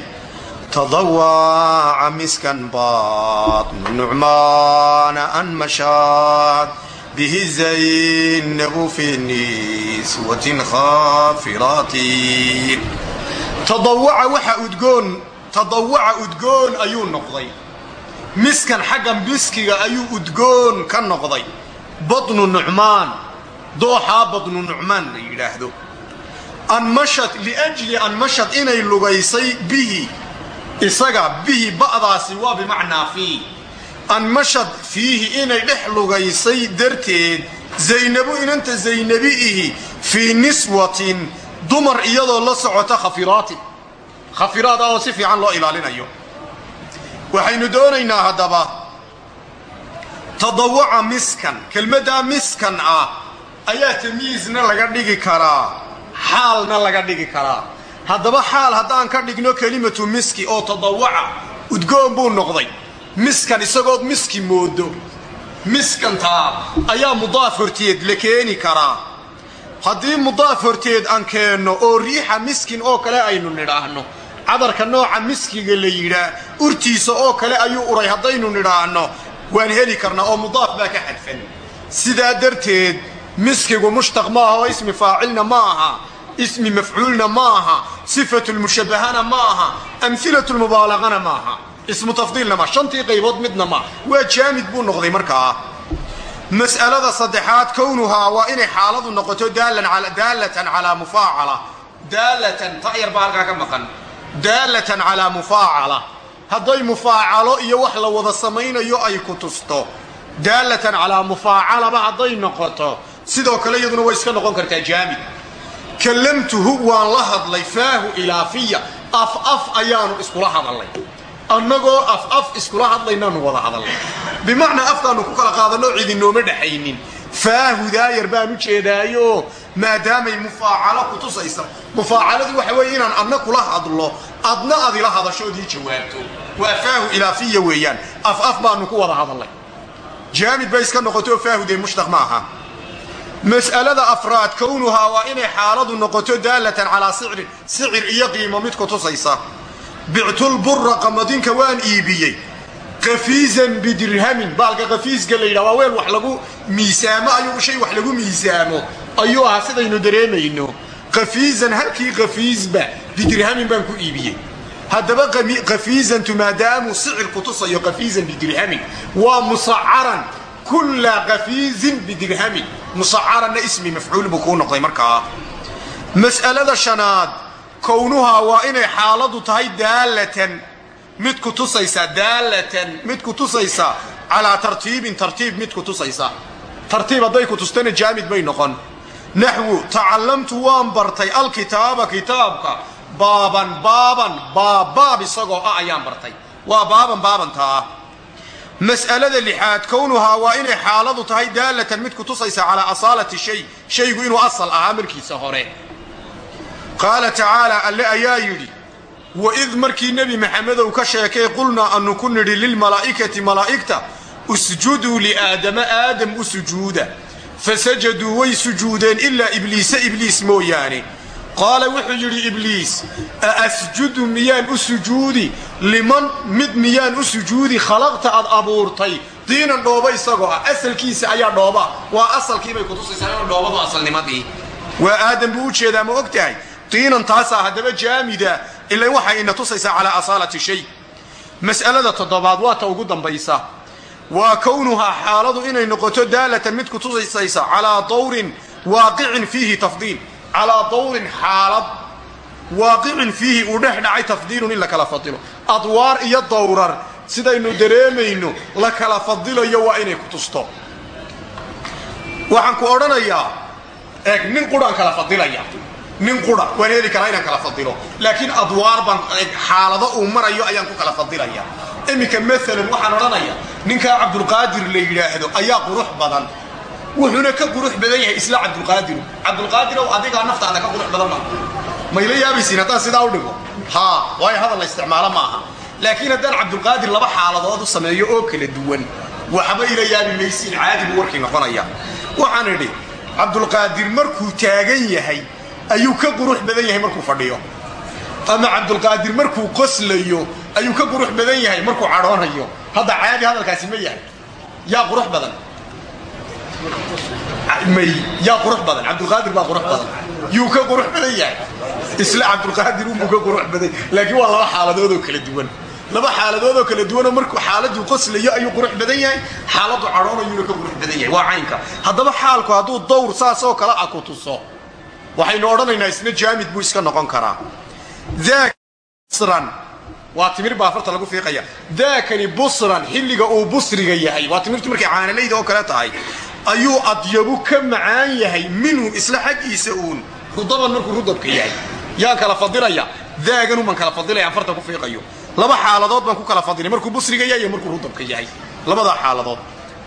tadawaca miskan badnu nucmaana an mashaad bihi zaynabu fii niswatin khafiraatin tadawaca waxa tadawaca udgoon ayuu noqday. Miskan xagga miskiga ayuu udgoon ka noqday. Badnu nucmaan dooxaa badnu nucmaan la yidhaahdo. Anmashad liajli anmashad inay lugaysay bihi. Isaga bihi ba'daasi waa bimacnaa fii. Anmashad fiihi inay dhex lugaysay darteed zaynabu inanta zaynabi ihi fii niswatin dumar iyadoo la socota khafiraatin khafiraad oo si fiican loo ilaalinayo. Waxaynu doonaynaa haddaba tadawaca miskan kelmaddaa miskan ah ayaa tamyiisna laga dhigi karaa xaalna laga dhigi karaa. Haddaba xaal haddaan ka dhigno kelimatu miski oo tadawaca udgoon buu noqday. Miskan isagood miski moodo miskantaa ayaa mudaaf horteed la keeni karaa. Haddii mudaaf horteed aan keenno oo riixa miskin oo kale aynu nidhaahno cadarka nooca miskiga la yidhaa urtiisa oo kale ayuu uray haddaynu nidhaahno. Waan heli karnaa oo mudaaf baa ka xadfan. Sidaa darteed miskigu mushtaq ma aha oo ismi faacilna ma aha ismi mafcuulna ma aha sifatulmushabbahana ma aha amhilatulmubaalaqana ma aha ismu tafdiilna ma shantii qaybood midna ma waa jaamid buu noqday markaa. Mas'alada saddexaad kownuhaa waa inay xaaladu noqoto daalatan calaa mufaacala. Daalatan ta'yar baa halkaa ka maqan daalatan calaa mufaacala. Hadday mufaacalo iyo wax la wada samaynayo ay ku tusto. Daalatan calaa mufaacalaba hadday noqoto. Sidoo kale iyaduna way iska noqon kartaa jaamid kallamtuhu waan la hadlay faahu ilaafiya. Af af ayaanu iskula hadalnay annagoo af af iskula hadlaynaanu wada hadalnay bimacnaa afkaanu ku kala qaadanno cidinooma dhexaynin faahu daayar baan u jeedaayo maadaamay mufaacalo ku tusaysa mufaacaladu waxa weeye inaan adna kula hadlo adna aad ila hadashoodii jawaabto waa faahu ilaafiya weeyaan af af baanu ku wada hadalnay jaamid bay iska noqoto faahudee mushtaq ma aha mas'alada afraad kownuhaa waa inay xaaladu noqoto daalatan calaa sicrin sicir iyo qiimo mid ku tusaysa bictulbura qamadinka waan iibiyey kafiizan bidirhamin. Baalka kafiiska la yidhaha waa weel wax lagu miisaamo ayuu shay wax lagu miisaamo. Ayuu ahaa sidaynu dareemayno. Kafiizan halkii kafiizba bidirhamin baan ku iibiyey. Haddaba kafiizantu maadaamuu sicirku tusayo kafiizan bidirhamin. Waa musacaran kulla kafiizin bidirhamin. Musacaranna ismi mafcuul buu kuu noqday markaa. Mas'alada shanaad kownuhaa waa inay xaaladu tahay daalatan mid ku tusaysa daalatan mid ku tusaysa calaa tartiibin tartiib mid ku tusaysa. Tartiib hadday ku tustana jaamid bay noqon. Naxwu tacallamtu waan bartay alkitaaba kitaabka. Baaban baaban baabbaab isagoo ah ayaan bartay. Waa baaban baabantaa mas'alada lixaad kownuhaa waa inay xaaladu tahay daalatan mid ku tusaysa calaa asaalati shay. Shaygu inuu asal ahaa markiisa hore. Qaala tacaala alle ayaa yidhi waid markii nebi maxamedow ka sheekay qulnaa annu ku nidhi lilmalaa'ikati malaa'igta usjuduu liaadama aadam u sujuuda fasajaduu way sujuudeen ilaa ibliisa ibliis mooyaane qaala wuxuu yidhi ibliis a asjudu miyaan u sujuudi liman mid miyaan u sujuudi khalaqta aad abuurtay diinan dhooba isagoo ah asalkiisa ayaa dhooba waa asalkiibay kutusaysaa dhoobadu asalnimadii waa aadam buu u jeedaa ma og diinan taasaa haddaba jaamida ilan waxay ina tusaysaa calaa asaalati shay. Mas'alada toddobaad waa ta ugu dambaysa. Waa kownuhaa xaaladu inay noqoto daalatan mid ku tusaysa calaa dawrin waaqicin fiihi tafdiil. Calaa dawrin xaalad waaqicin fiihi uu dhex dhacay tafdiilun in la kala fadilo. Adwaar iyo dawrar sidaynu dareemayno la kala fadilayo waa inay ku tusto. Waxaan ku odhanayaa eeg nin quraan kala fadilaya nin qura waan heli karaa inaan kala fadilo. Laakiin adwaar baan xaalado uu marayo ayaan ku kala fadilaya. Iminka maalan waxaan odhanaya ninkaa cabdulqaadir la yidhaahdo ayaa qurux badan. Wuxuuna ka qurux badan yahay isla cabdulqaadiru cabdulqaadirow adigaa naftaada ka qurux badan maa mayla yaabaysiin haddaan sidaa u dhigo? Haa waayo hadal la isticmaalo maaha laakiin haddaan cabdulqaadir laba xaaladood sameeyo oo kala duwan waxba ila yaabi maysiin caadi buu warkii noqonaya. Waxaan idhi cabdulqaadir markuu taagan yahay ayuu ka qurux badan yahay markuu fadhiyo. Ama cabdulqaadir markuu qoslayo ayuu ka qurux badan yahay markuu cadhoonayo. Hadda caadi hadalkaasi ma yahay. Yaa qurux badan. May yaa qurux badan. Cabdulqaadir baa qurux badan. Yuu ka qurux badan yahay. Isla cabdulqaadir unbuu ka qurux badan. Laakiin waa laba xaaladood oo kala duwan. Laba xaaladood oo kala duwanoo markuu xaaladuu qoslayo ayuu qurux badan yahay. Xaaladu cadhoonayuuna ka qurux badan yahay. Waa caynka. Haddaba xaalku hadduu dawr saas oo kale ah waxaynu odhanaynaa isna jaamid buu iska noqon karaa. Busran. Waa timir baa lagu fiiqaya. Daakani busran xilliga uu busriga yahay. Waa timirtu markay caanalayda oo kale tahay. Ayuu adyabu ka macaan yahay minhu isla xaggiisa uun. Rudaban markuu rudabka yahay. Yaan kala fadilaya. Daaganu baan kala fadilaya aan ku fiiqayo. Laba xaaladood baan ku kala fadilay markuu busriga yahay iyo markuu rudabka yahay. Labadaa xaaladood.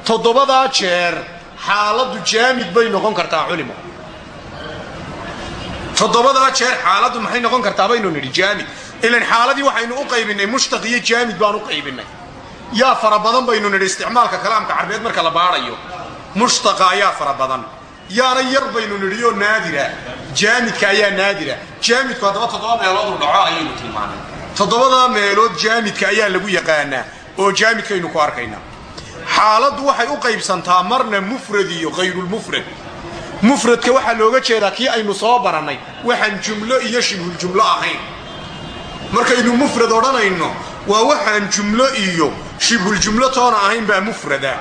Toddobadaa jeer xaaladu jaamid bay noqon kartaa culimo toddobadaa jeer xaaladdu maxay noqon kartaa baynu nidhi jaamid? Ilan xaaladii waxaynu u qaybinay mushtaq iyo jaamid baan u qaybinay yaa fara badan baynu nidhi isticmaalka kalaamka carbeed marka la baadhayo mushtaqa ayaa fara badan. Yaana yar baynu nidhi oo naadira jaamidka ayaa naadira. Jaamidku haddaba toddoba meelood u dhaco ayaynu tilmaanay. Toddobadaa meelood jaamidka ayaa lagu yaqaanaa oo jaamidkaynu ku arkaynaa xaaladdu waxay u qaybsantaa marna mufrad iyo hayrulmufrad mufradka waxaa looga jeedaa kii aynu soo barannay waxaan jumlo iyo shibhuljumlo ahayn. Markaynu mufrad odhanayno waa waxaan jumlo iyo shibhuljumlo toona ahayn baa mufrada.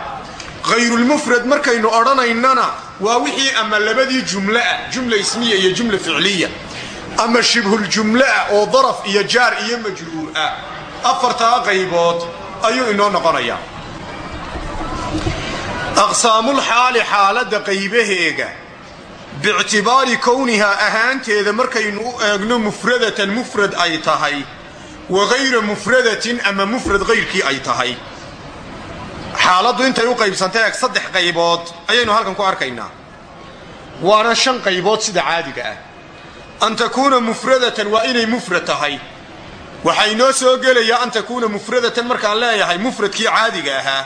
Hayrulmufrad markaynu odhanaynana waa wixii ama labadii jumlo ah jumla ismiya iyo jumla ficliya. Ama shibhuljumlo ah oo daraf iyo jaar iyo majruur ah. Afartaa qaybood ayuu inoo noqonayaa. Aqsaamulxaali xaaladda qaybaheega biictibaari kownihaa ahaanteeda markaynu u eegno mufradatan mufrad ay tahay wa hayra mufradatin ama mufrad hayrkii ay tahay. Xaaladdu intay u qaybsantay eeg saddex qaybood ayaynu halkan ku arkaynaa. Waana shan qaybood sida caadiga ah. An takuuna mufradatan waa inay mufrad tahay. Waxaa inoo soo gelayaa an takuuna mufradatan markaan leeyahay mufradkii caadiga ahaa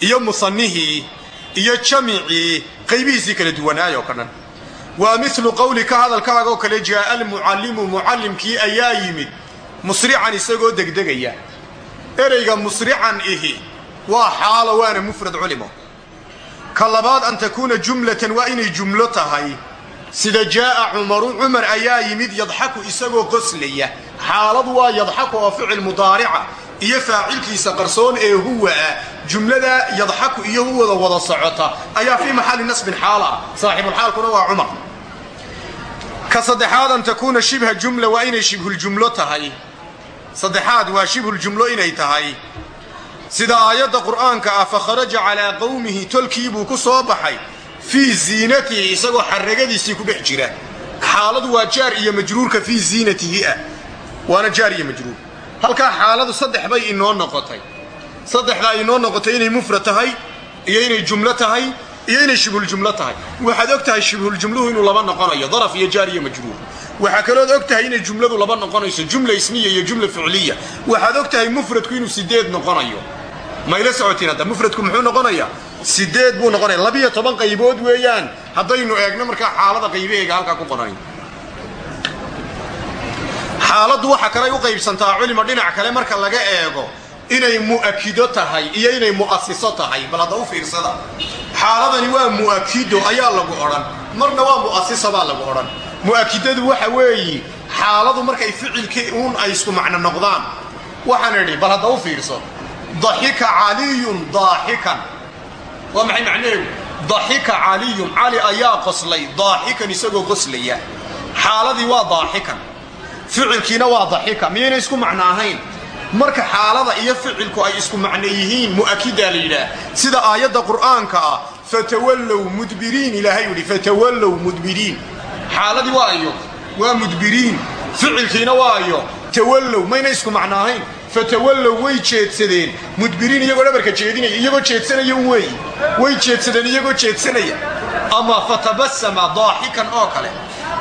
iyo musanihii iyo jamicii qaybihiisii kala duwanaay oo ka dhan waa milu qowlika hadalkaaga oo kale jaaa almucallimu mucallimkii ayaa yimid. Musrican isagoo degdegaya. Ereyga musrican ihi waa xaalo waana mufrad culimo. Ka labaad an takuuna jumlatan waa inay jumlo tahay. Sida jaa'a cumaru cumar ayaa yimid yadxaku isagoo qoslaya. Xaaladu waa yadxaku oo ficil mudaarica iyo faacilkiisa qarsoon ee huwa ah jumlada yadxaku iyo huwada wada socota ayaa fii maxalli nasbin xaala. Ah saaxibulxaalkuna waa cumar ka saddexaad an takuuna shibha jumla waa inay shibhuljumlo tahay. Saddexaad waa shibhuljumlo inay tahay. Sida aayadda qur'aanka ah fakharaja calaa qowmihi tolkiibuu ku soo baxay. Fii ziinatihi isagoo xaragadiisii ku dhex jira. Xaaladu waa jaar iyo majruurka fii ziinatihi ah. Waana jaar iyo majruur. Halkaa xaaladu saddex bay inoo noqotay. Saddexdaa inoo noqotay inay mufrad tahay iyo inay jumlo tahay iyo inay shibhuljumlo tahay. Waxaad og tahay shibhuljumluhu inuu laba noqonayo daraf iyo jaar iyo majruur waxaa kalood og tahay inay jumladu laba noqonayso jumla ismiya iyo jumla ficliya. Waxaad og tahay mufradku inuu sideed noqonayo. Mayla socotiin hadda mufradku muxuu noqonayaa? Sideed buu noqonaya. Labiyo toban qaybood weeyaan. Haddaynu eegno markaa xaalada qaybaheega halkaa ku qoran xaaladdu waxa kaley u qaybsantaa culima dhinac kale marka laga eego inay mu'akido tahay iyo inay mu'asiso tahay. Bal hadda u fiirsada. Xaaladani waa mu'akido ayaa lagu odhan. Marna waa mu'asiso baa lagu odhan. Mu'akidadu waxa weeyi xaaladu markay ficilkii uun ay isku macno noqdaan. Waxaan idhi bal hadda u fiirso. Daxika caliyun daaxikan waa maxay macnaheedu daxika caliyun. Cali ayaa qoslay. Daaxikan isagoo qoslaya. Xaaladii waa daaxikan ficilkiina waa daxika miyayna isku macno ahayn marka xaalada iyo ficilku ay isku macno yihiin mu'akidaa la yidhaah. Sida aayadda qur'aanka ah fatawallow mudbiriin ilaahay yidhi fatawallow mudbiriin. Xaaladii waa iyo waa mudbiriin. Ficilkiina waa iyo tawallow mayna isku macno ahayn fatawallow way jeedsadeen. Mudbiriin iyagoo dhabarka jeedinaya iyagoo jeedsanaya un way jeedsadeen iyagoo jeedsanaya. Ama fatabasama daaxikan oo kale.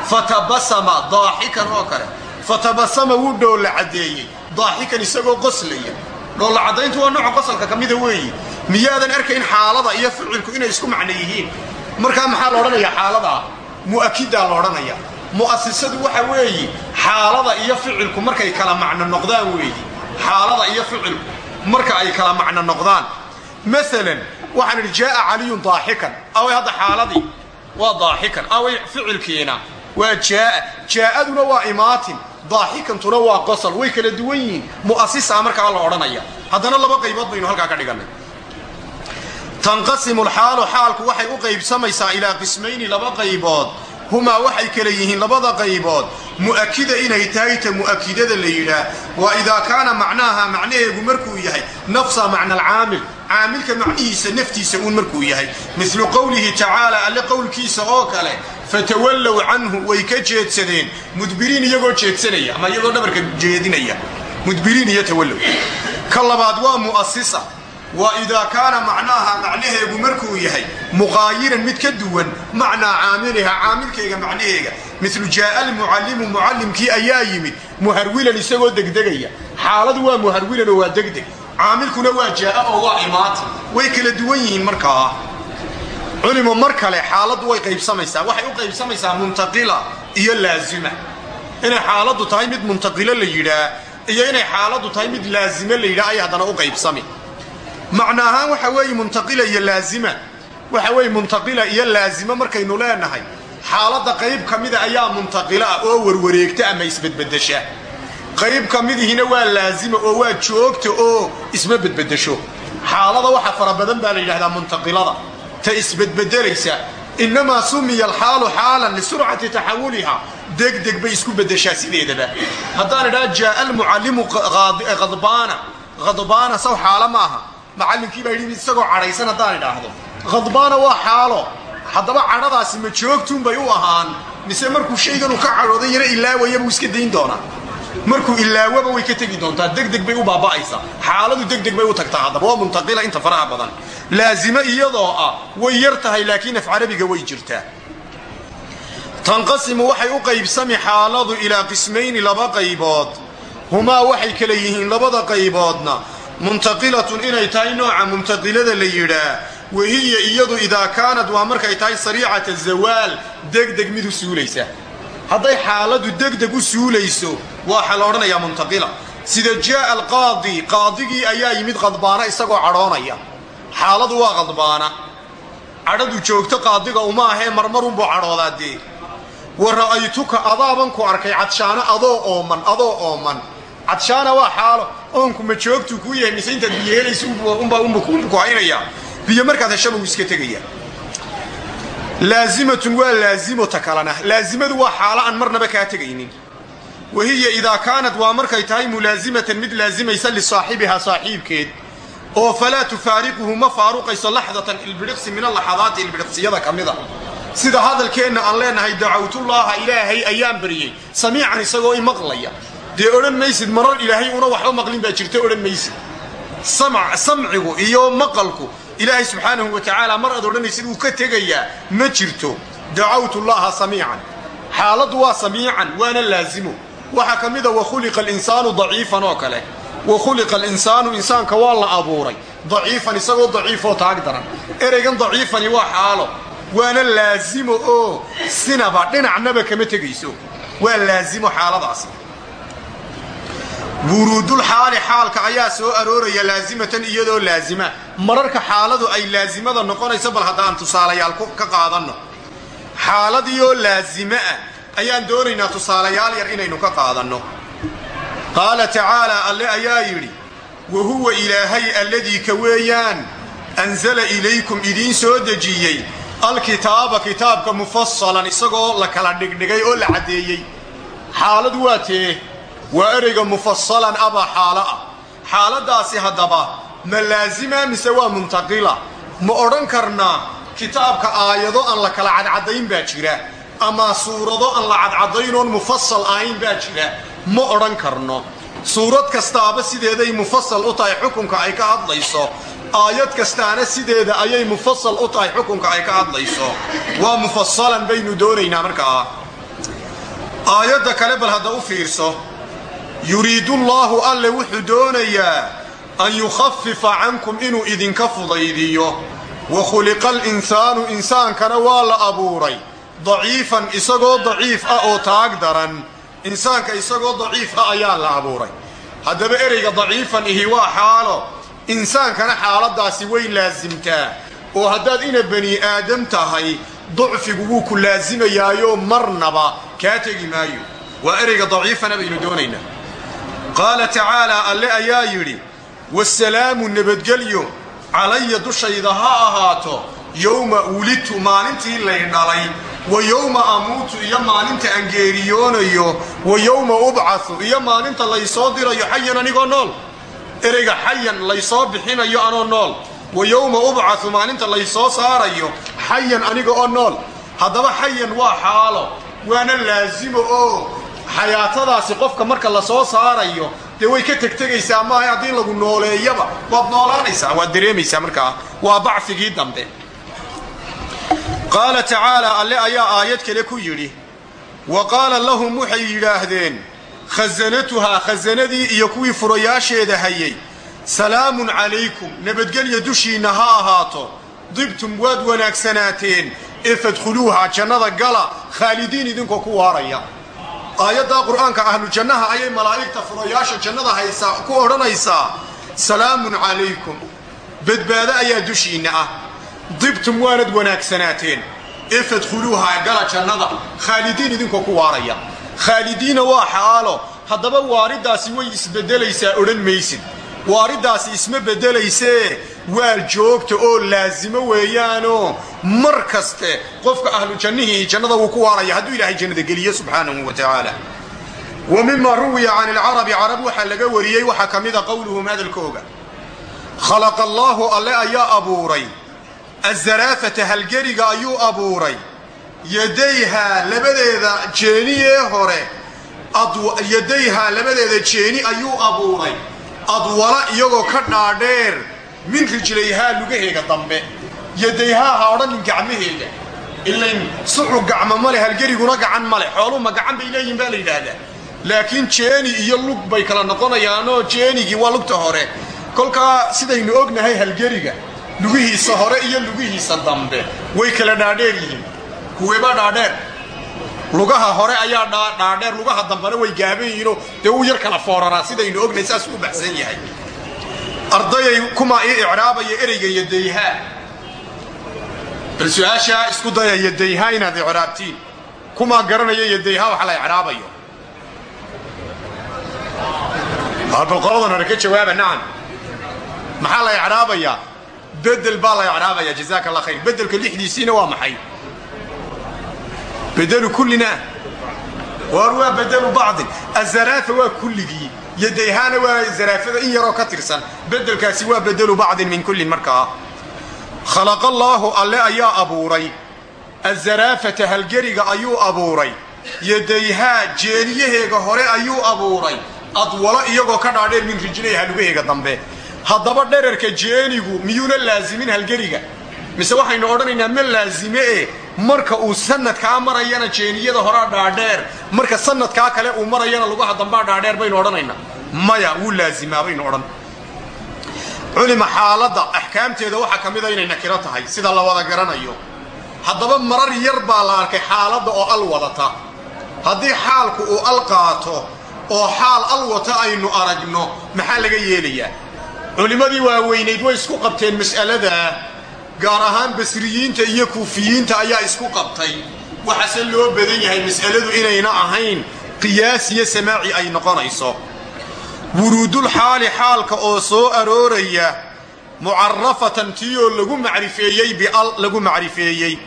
Fatabasama daaxikan oo kale. Fatabasama wuu dhoolla caddeeyey daaxikan isagoo qoslaya. Dhoolla caddayntu waa nooca qosalka ka mida weeyi. Miyaadan arkayn xaalada iyo ficilku inay isku macno yihiin. Markaa maxaa la odhanayaa xaaladaa mu'akidaa la odhanaya. Mu'asisadu waxa weeyi xaalada iyo ficilku markay kala macno noqdaan weeyi. Xaalada iyo ficilku marka ay kala macno noqdaan. Maalan waxaan idhi jaaa caliyun daaxikan away hadda xaaladii? Waa daaxikan away ficilkiina? Waa jaaa. Jaa'aduna waa imaatin daaxikantuna waa qosol. Way kala duwan yihiin. Mu'asisa markaa la odhanaya. Haddana laba qaybood baynu halkaa ka dhigannay tanqasimu lxaalu xaalku waxay u qaybsamaysaa ilaa qismayni laba qaybood. Humaa waxay kala yihiin labada qaybood. Mu'akida inay tahay ta mu'akidada la yidhaah. Waa idaa kaana macnaaha macnaheegu markuu yahay nafsa macna alcaamil. Caamilka macnihiisa naftiisa uun markuu yahay. Milu qowlihi tacaala alle qowlkiisa oo kale fatawallow canhu way ka jeedsadeen mudbiriin iyagoo jeedsanaya ama iyagoo dhabarka jeedinaya mudbiriin iyo tawallow ka labaad waa mu'asisa waa idaa kaana macnaaha macnaheegu markuu yahay muqaayiran mid ka duwan macnaa caamiliha caamilkayga macnaheega milu jaaa almucallimu mucallimkii ayaa yimid muharwilan isagoo degdegaya xaaladu waa muharwilan oo waa degdeg caamilkuna waa jaaa oo waa imaati way kala duwan yihiin culimo mar kale xaaladdu way qaybsamaysaa. Waxay u qaybsamaysaa muntaqila iyo laazima. Inay xaaladdu tahay mid muntaqilo la yidhaa iyo inay xaaladdu tahay mid laazime la yidhaah ay haddana u qaybsami. Ahaan waxa weeye muntaqila iyo laazima. Waxa weeye muntaqila iyo laazima markaynu leenahay xaaladda qayb ka mida ayaa muntaqila ah oo warwareegta ama isbedbedesha. Qayb ka midihina waa laazima oo waa joogta oo isma bedbedesho xaalada waxa fara badan baa la yidhahdaa muntaqilada ta isbedbedelaysa innamaa sumiya alxaalu xaalan lisurcati taxawuliha. Degdeg bay isku bedeshaa sideedaba. Haddaan idhaha jaaa almucallimu adbaana khadbaana saw xaalo ma aha. Macallinkii baa yidhi isagoo cadhaysan haddaan idhaahdo. Khadbaana waa xaalo. Haddaba cadhadaasi ma joogtuunbay u ahaan mise markuu shayganuu ka cadhooday yaro ilaawaya buu iska dayn doonaa markuu ilaawaba way ka tegi doontaa degdeg bay u baaba'aysaa. Xaaladu degdeg bay u tagtaa haddaba waa muntaqila inta faraha badan. Laazimo iyadoo ah way yar tahay laakiin af carabiga way jirtaa. Tanqasimu waxay u qaybsami xaaladu ilaa qismayni laba qaybood. Humaa waxay kala yihiin labada qayboodna. Muntaqilatun inay tahay nooca muntaqilada la yidhaa. Wahiya iyadu idaa kaanad waa markay tahay sariicata zawaal degdeg mid u suulaysa. Hadday xaaladu degdeg u suulayso waxaa la odhanayaa muntaqila. Sida jaaa alqaadi qaadigii ayaa yimid qadbaana isagoo cadhoonaya. Xaaladu waa qadbaana cadhadu joogto qaadiga uma ahee marmarunbuu cadhoodaa dee. Wa ra'aytuka adaaban ku arkay cadshaano adoo ooman adoo ooman. Cadshaana waa xaalo oonku ma joogtuu kuu yahay mise intaad biyo helaysa unba ku haynayaa biyo markaad heshaba iska tegaya. Laazimatun waa laazimota kalena. Laazimadu waa xaalo aan marnaba kaa tegaynin wa hiya idaa kaanat waa markay tahay mulaasimatan mid laazimaysa lisaaxibihaa saaxiibkeed oo falaa tufaariquhu ma faaruqayso laxdatan ilbidhiqsi min alaxadaati ilbidhiqsiyada ka mida sida hadalkeenna aan leenahay dacawtullaaha ilaahay ayaan baryey samiican isagoo i maqlaya. Dee odhan maysid marar ilaahay una waxba maqlin baa jirta odhan maysid. Samcigu iyo maqalku ilaahay subxaanahu wa tacaala mar aad odhanaysid uu ka tegayaa ma jirto. Dacawtullaaha samiican. Xaaladdu waa samiican waana laazimo waxaa ka mida wakhuliqa alinsaanu daciifan oo kale. Wakhuliqa alinsaanu insaanka waa la abuuray. Daciifan isagoo daciifoo taag daran. Ereygan daciifani waa xaalo. Waana laazimo oo sinaba dhinacnaba kama tegayso waa laazimo xaaladaasi. Wuruudulxaali xaalka ayaa soo arooraya laazimatan iyadoo laazima. Mararka xaaladu ay laazimada noqonayso bal haddaan tusaalayaal ka qaadanno. Xaaladiioo laazime ah ayaan doonaynaa tusaalayaal yar inaynu ka qaadanno. Qaala tacaalaa alle ayaa yidhi wa huwa ilaahay alladii ka weeyaan anzala ilaykum idiin soo dejiyey alkitaaba kitaabka mufasalan isagoo la kala dhigdhigay oo la caddeeyey. Xaaladu waa tee waa ereyga mufasalan abaa xaalo ah. Xaaladaasi haddaba ma laazima mise waa muntaqila? Ma odhan karnaa kitaabka aayado aan la kala cadcadayn baa jira ama suurado aan la cadcadaynoon mufasal ahayn baa jira. Ma odhan karno. Suurad kastaaba sideeday mufasal u tahay xukunka ay ka hadlayso. Aayad kastaana sideeda ayay mufasal u tahay xukunka ay ka hadlayso. Waa mufasalan baynu doonaynaa markaa aayadda kale bal hadda u fiirso. Yuriidullaahu alle wuxuu doonayaa an yukhafifa cankum inuu idinka fudaydiyo. Wa khuliqa alinsaanu insaankana waa la abuuray daciifan isagoo daciif ah oo taag daran insaanka isagoo daciif ah ayaa la abuuray. Haddaba ereyga daciifan ihi waa xaalo. Insaankana xaaladaasi way laasimtaa oo haddaad ina bani aadam tahay ducfigu wuu ku laasimayaayo marnaba. Kaa tegi maayo. Waa ereyga daciifana baynu doonaynaa. Qaala tacaalaa alle ayaa yidhi wasalaamu nabadgelyo. Calaya dushayda ha ahaato yowma wulidtu maalintii lay dhalay wa yowma amuutu iyo maalinta aan geeriyoonayo wa yowma ubcathu iyo maalinta laysoo dirayo xayan anigoo nool. Ereyga xayan laysoo bixinayo anoo nool. Wa yowma ubcathu maalinta laysoo saarayo xayan aniga oo nool. Haddaba xayan waa xaalo waana laasimo oo xayaatadaasi qofka marka la soo saarayo dee way ka tegtegaysaa maaha haddii lagu nooleeyaba. Waad noolaanaysaa waad dareemaysaa markaa waa bacfigii dambe qaala tacaalaa alle ayaa aayad kale ku yidhi. Wa qaala lahum waxay yidhaahdeen khasanatuhaa khasanadii iyo kuwii furayaasheeda hayay. Salaamun calaykum. Nabadgelya dushiinna ha ahaato. Dibtum waad wanaagsanaateen. Ee fadkhuluuha jannada gala. Khaalidiin idinkoo ku waaraya. Aayaddaa qur'aanka ahlu jannaha ayay malaa'igta furayaasha jannada haysaa ku odhanaysaa salaamun calaykum. Badbaado ayaa dushiinna ah dibtum waanad wanaagsanaateen ee fadkhuluuha gala jannada khaalidiin idinkoo ku waaraya khaalidiina waa xaalo haddaba waariddaasi way isbeddelaysaa odhan maysid waariddaasi isma beddelaysee waa joogta oo laasimo weeyaanoo mar kaste qofka ahlu jannihii jannada wuu ku waaraya hadduu ilaahay jannada geliyo subxaanahu wa tacaala wa mima ruwiya can ilcarabi carab waxaa laga wariyey waxaa ka mida qowluhum hadalkooga khalaqa allaahu alle ayaa abuuray azaraafata halgeriga ayuu abuuray yadayhaa labadeeda jeeni ee hore yadayhaa labadeeda jeeni ayuu abuuray adwala iyagoo ka dhaadheer min rijlayhaa lugaheega dambe yadayhaa ha odhanin gacmaheega ilayn suxu gacmo male halgeriguna gacan male xooluhuma gacan bay leeyihiin baa la yidhaahdaa laakiin jeeni iyo lug bay kala noqonayaanoo jeenigii waa lugta hore kolkaa sidaynu ognahay halgeriga lugihiisa hore iyo lugihiisa dambe. Way kala dhaadheer yihiin. Kuweebaa dhaadheer? Lugaha hore ayaa dhaadheer. Lugaha dambana way gaaban yihiinoo dee uu yar kala fooraraa sidaynu ognay saas u baxsan yahay. Ardayay kumaa ii icraabaya ereyga yadayhaa bal su'aashaa isku daya yadayhaa inaad icraabtiin. Kumaa garanaya yadayhaa wax la icraabayo. Bal qoladan hore ka jawaaba nacam. Maxaa la icraabayaa bedel baa la icraabaya jazaaka allah khayr. Bedelka lixdiisiina waa maxay? Bedelu kullina. Waar waa bedelu bacdin azaraafa waa kulligii. Yadayhaana waa zaraafada in yaroo ka tirsan. Bedelkaasi waa bedelu bacdin min kullin markaa. Khalaqa allaahu alle ayaa abuuray. Azaraafata halgeriga ayuu abuuray. Yadayhaa jeeniyaheega hore ayuu abuuray. Adwalo iyagoo ka dhaadheer min rijlayha lugaheega dambe haddaba dherarka jeenigu miyuuna laazimin halgeriga? Mise waxaynu odhanaynaa ma laazime e? Marka uu sanadkaa marayana jeeniyada horaa dhaadheer marka sanadkaa kale uu marayana lugaha dambaa dhaadheer baynu odhanaynaa. Maya wuu laazimaa baynu odhan. Culima xaaladda axkaamteeda waxaa ka mida inay nakiro tahay sida la wada garanayo. Haddaba marar yar baa la arkay xaaladda oo al wadata. Haddii xaalku uu al qaato oo xaal al wata aynu aragno maxaa laga yeelayaa culimmadii waaweynayd way isku qabteen mas'aladaa gaar ahaan basriyiinta iyo kuufiyiinta ayaa isku qabtay. Waxaase loo badan yahay mas'aladu inayna ahayn qiyaas iyo samaaci ay noqonayso. Wuruudul xaali xaalka oo soo arooraya mucarafatan tiyoo lagu macrifeeyey bial lagu macrifeeyey.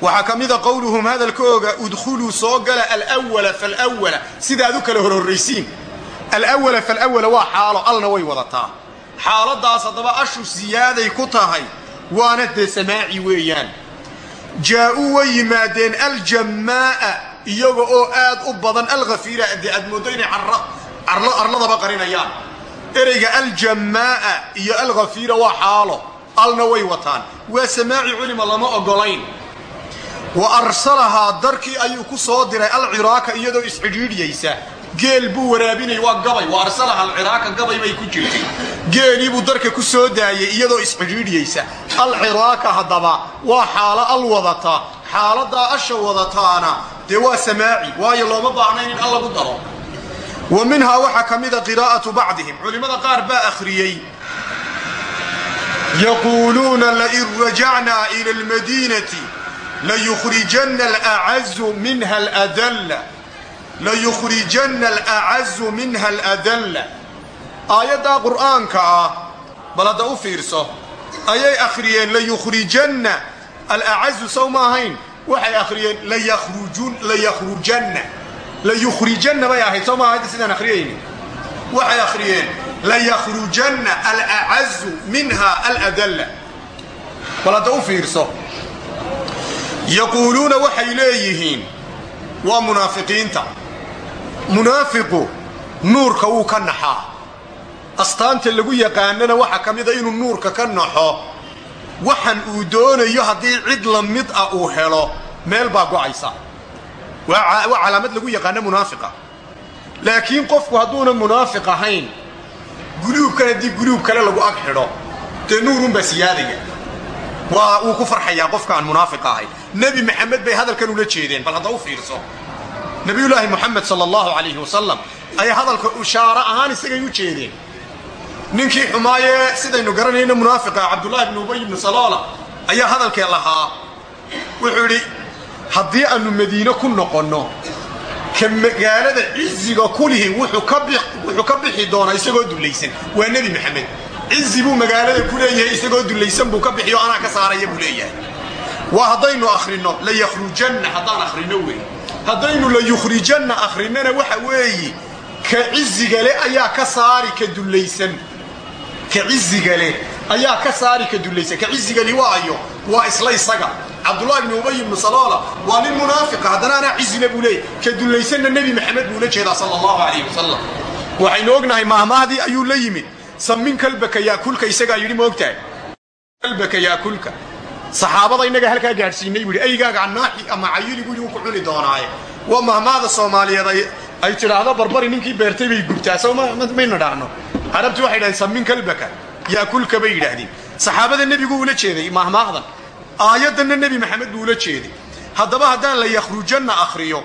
Waxaa ka mida qowluhum hadalkooga udkhuluu soo gala alwala falwala sidaad u kala horhorraysiin alwala falwala waa xaalo alna way wadataa xaaladaas haddaba ashu siyaaday ku tahay waana dee samaaci weeyaan. Jaa'uu way yimaadeen aljammaaa iyaga oo aad u badan alkhafiira dee aad mooddo inay arladaba qarinayaan. Ereyga aljammaaa iyo alkhafiira waa xaalo alna way wataan. Waa samaaci culima lama ogolayn wa arsalahaa darkii ayuu ku soo diray alciraaka iyadoo isxidhiidhyaysa geel buu waraabinay waa gabay wa arsalaha alciraaka gabay bay ku jirtay. Geelii buu darka ku soo daayay iyadoo isxidhiidhyaysa alciraaka haddaba waa xaalo al wadata xaaladaa asha wadataana dee waa samaaci waayo looma baahnayn in al daro. Wa minhaa waxaa ka mida qiraa'atu bacdihim. Culimmada qaar baa akhriyey yaquuluuna lain rajacnaa ila almadiinati layukhrijanna alacazu minha aladalla layukhrijanna alacazu minha aladalla aayaddaa qur'aanka ah bal hadda u fiirso. Ayay akhriyeen layukhrijanna alacazu sow ma ahayn? Waxay akhriyeen layakhrujanna layukhrijanna bay ahayd soo ma ahayd? Sidaan akhriyayni waxay akhriyeen layakhrujanna alacazu minha aladalla. Bal u fiirso. Yaquuluuna waxay leeyihiin waa munaafiqiinta munaafiqu nuurka wuu ka naxaa astaanta lagu yaqaanana waxaa ka mida inuu nuurka ka naxo. Waxan uu doonayo haddii cid la mid ah uu helo meel baa go'aysa. Waa calaamad lagu yaqaano munaafiqa. Laakiin qofku hadduuna munaafiq ahayn guluubkan haddii guluub kale lagu ag xidho dee nuurunbaa siyaadaya. Waa uu ku farxayaa qofka aan munaafiq ahayn nebi maxamed bay hadalkan ula jeedeen bal hadda u fiirso nabiyulaahi muxamed sal allahu calayhi wasalam ayaa hadalka ishaaro ahaan isagay u jeedeen. Ninkii xumaayee sidaynu garanayno munaafiqa cabdullaahi bnu ubay ibnu saloola ayaa hadalkee lahaa. Wuxuu idhi haddii aanu madiine ku noqonno ka magaalada ciziga kulihi wuxuu ka bixi doonaa isagoo dullaysan. Waa nebi maxamed. Cizi buu magaalada ku leeyahay isagoo dullaysan buu ka bixiyo anaa ka saaraya buu leeyahay. Waa haddaynu akhrino layakhrujanna haddaan akhrino wey haddaynu layukhrijanna akhrinana waxa weeyi ka cizigale ayaa ka saari ka dullaysan. Ka cizigale ayaa ka saari ka dullaysan. Ka cizigali waayo waa isla isaga. Cabdullahi bni ubay ibnu saloola waa nin munaafiqa haddana anaa cizile buu ka dullaysanna nebi maxamed buu la jeedaa sala allahu calayh wasalam waxaynu ognahay maahmaahdii ayuu la yimid. Samin kalbaka yaakulka isagaa yidhi ma ogtahay? Kalbaka yaakulka saxaabada innaga halkaa gaadhsiinay buu yidhi aygaaga annaaxi ama cayiligu yidhi wuu ku cuni doonaaye. Waa mahmaada soomaaliyeed ay tidhaahdo barbari ninkii beertay bay gubtaa soo mayna dhaahno. Carabti waxay dhahdeen samin kalbaka yaakulka bay yidhaahdeen. Saxaabada nebigu ula jeeday mahmaahdan aayaddanna nebi maxamed buu ula jeeday. Haddaba haddaan la yakhrujanna akhriyo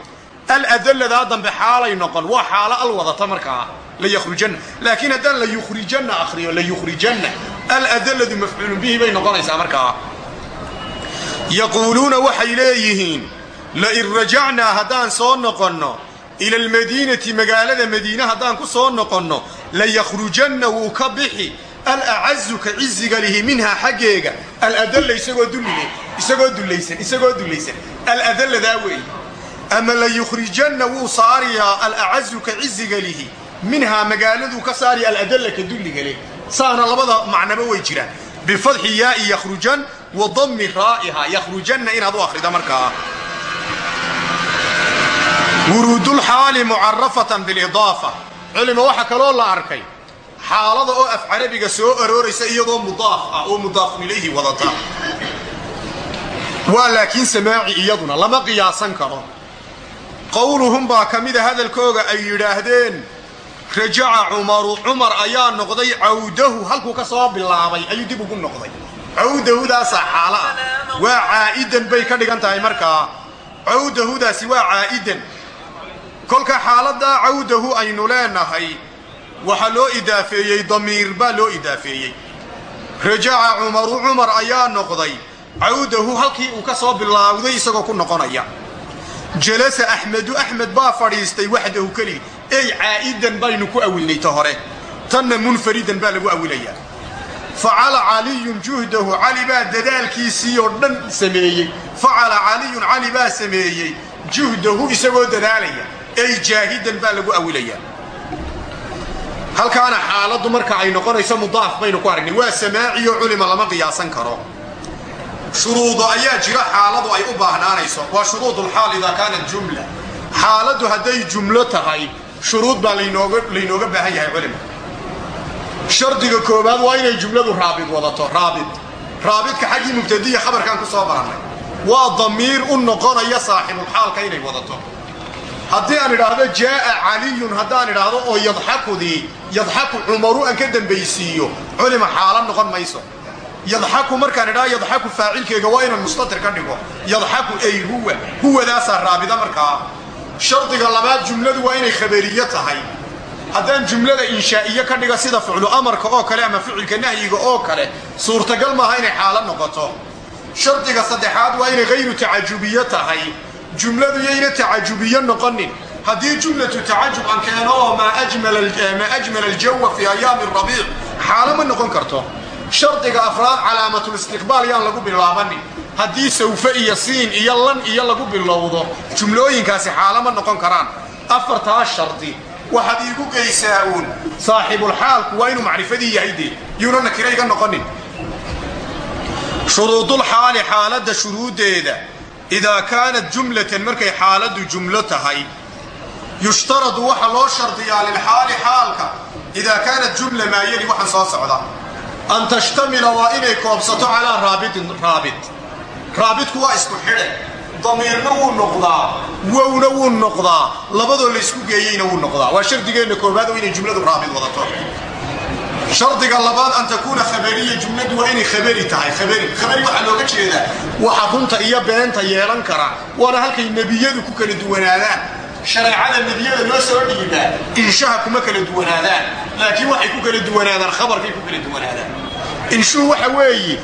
aladaladaa dambe xaalay noqon waa xaalo al wadata markaa la yakhrujanna. Laakiin haddaan la yukhrijanna akhriyo la yukhrijanna. Aladaladu mafcuulun bihi bay noqonaysaa markaa yaquuluuna waxay leeyihiin lain rajacnaa haddaan soo noqonno ila almadiinati magaalada madiine haddaan ku soo noqonno layakhrujanna wuu ka bixi alacazu ka ciziga lihi minhaa xaggeega aladalla isagoo isagoo dulaysan isagoo dulaysan aladaladaa weeye ama layukhrijanna wuu saariyaa alacazu ka ciziga lihi minhaa magaaladuu ka saariya aladalla ka dulliga leh saana labada macnaba way jiraan bifadxi yaai yakhrujan wa dammi raa'iha yakhrujanna inaad u akhrida markaa wuruudulxaali mucarafatan bilidaafa culima waxaa kaloo la arkay. Xaalada oo af carabiga soo arooraysa iyadoo mudaaf ah oo mudaafun ilayhi wadata waa laakiin samaaci iyaduna lama qiyaasan karo. Qowluhum baa ka mida hadalkooga ay yidhaahdeen rajaca cumaru cumar ayaa noqday cawdahu halkuu ka soo bilaabay ayuu dib ugu noqday cawdahudaasaa xaalo ah waa caa'idan bay ka dhigan tahay markaa cawdahudaasi waa caa'idan. Kolka xaaladaa cawdahu aynu leenahay waxaa loo idaafeeyey damiir baa loo idaafeeyey. Rajaca cumaru cumar ayaa noqday cawdahu halkii uu ka soo bilaawday isagoo ku noqonaya. Jalasa axmedu axmed baa fadhiistay waxdahu keligi ey caa'idan baynu ku awilnay ta hore. Tanna munfaridan baa lagu awilayaa facala caliyun juhdahu cali baa dadaalkiisii oo dhan sameeyey. Facala caliyun cali baa sameeyey. Juhdahu isagoo dadaalaya. Ey jaahidan baa lagu awilayaa halkaana xaaladdu marka ay noqonayso mudaaf baynu ku aragnay. Waa samaaciyo culima lama qiyaasan karo. Shuruudo ayaa jira xaaladu ay u baahnaanayso. Waa shuruudulxaal idaa kaanat jumla. Xaaladdu hadday jumlo tahay shuruud baa laynooga baahan yahay culima shardiga koowaad waa inay jumladu raabid wadato raabid. Raabidka xaggii mubtadiya khabarkaan ku soo barannay waa damiir u noqonaya saaxibulxaalka inay wadato. Haddii aan idhaahdo jaaa caliyun haddaan idhaahdo oo yadxakudii yadxaku cumaru aan ka dambaysiiyo. Culima xaala noqon mayso. Yadxaku markaan idhaha yadxaku faacilkeega waa inaan mustatir ka dhigo. Yadxaku ay huwa huwadaasaa raabida markaa. Shardiga labaad jumladu waa inay khabariyo tahay haddaan jumlada inshaa'iye ka dhiga sida ficlu amarka oo kale ama ficilka nahyiga oo kale suurtagal maaha inay xaalo noqoto. Shardiga saddexaad waa inay hayru tacajubiyo tahay. Jumladu yayna tacajubiyo noqonin. Haddii jumlatu tacajub aan keeno oo maa ajmala aljawa fii ayaami rabiic xaalo ma noqon karto. Shardiga afraad calaamatulistiqbaal yaan lagu bilaabanin haddii sawfe iyo siin iyo lan iyo lagu bilowdo jumlooyinkaasi xaalo ma noqon karaan. Afartaa shardi waxaad iigu geysaa uun. Saaxibulxaalku waa inuu macrifadii yahay dee. Yuuna nakira iga noqonin. Shuruudulxaali xaaladda shuruuddeeda. Idaa kaanat jumlatan markay xaaladdu jumlo tahay yushtaradu waxa loo shardiyaa lilxaali xaalka. Idaa kaanat jumla maayeli waxaan soo socda an tashtamila waa inay koobsato calaa raabidin raabid raabidku waa isku xidhe damiirna wuu noqdaa. Wowna wuu noqdaa. Labadoo laysku geeyeyna wuu noqdaa. Waa shardigeenna koobaad oo inay jumladu raabid wadato. Shardiga labaad an takuuna khabariya jumladu waa inay khabari tahay. Khabari khabari waxaa looga jeedaa waxa runta iyo beenta yeelan kara waana halkay nebiyadu ku kala duwanaadaan. Shareecada nebiyada loo soo dhiibaa inshaha kuma kala duwanaadaan. Laakiin waxay ku kala duwanaadaan khabarkay ku kala duwanaadaan inshuhu waxa weeye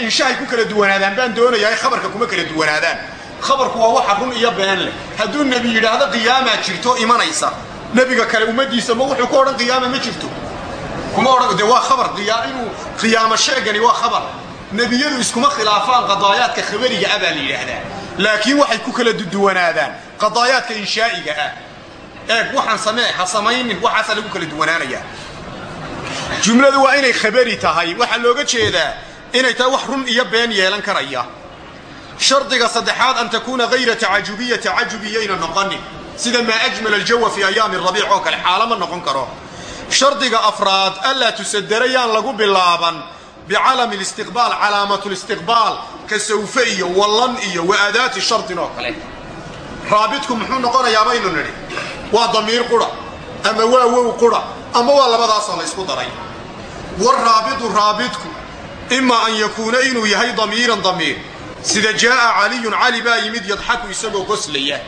inshahay ku kala duwanaadaan baan doonayaa khabarka kuma kala duwanaadaan. Khabarku waa waxa run iyo been leh. Hadduu nebi yidhaahdo qiyaamaa jirto imanaysa. Nebiga kale ummadiisa ma wuxuu ku odhan qiyaama ma jirto. Kuma odhan de waa khabar inuu qiyaamo sheegani waa khabar. Nebiyadu iskuma khilaafaan qadaayaadka khabariga ah la yidhaahdaa. Laakiin waxay ku kala duwanaadaan qadaayaadka inshaa'iga ah. Eeg waxaan samee ha samaynin waxaasaa lagu kala duwanaanayaa jumladu waa inay khabari tahay. Waxaa looga jeedaa inay tahay wax run iyo been yeelan karaya. Shardiga saddexaad an takuuna hayra tacajubiya tacajubiyayna noqonin sida maa ajmala aljawa fii ayaami rabiic oo kale xaalo ma noqon karo. Shardiga afraad allaa tusadarayaan lagu bilaaban bicalami listiqbaal calaamatulistiqbaal ka sawfe iyo wallan iyo wa aadaati shardin oo kale. Raabidku muxuu noqonayaa baynu nidhi waa damiir qura ama waa wow qura ama waa labadaasoo la ysku daray waraabidu raabidku imaa an yakuuna inuu yahay damiiran damiir. Sida jaaa caliyun cali baa yimid yadxaku isagoo qoslaya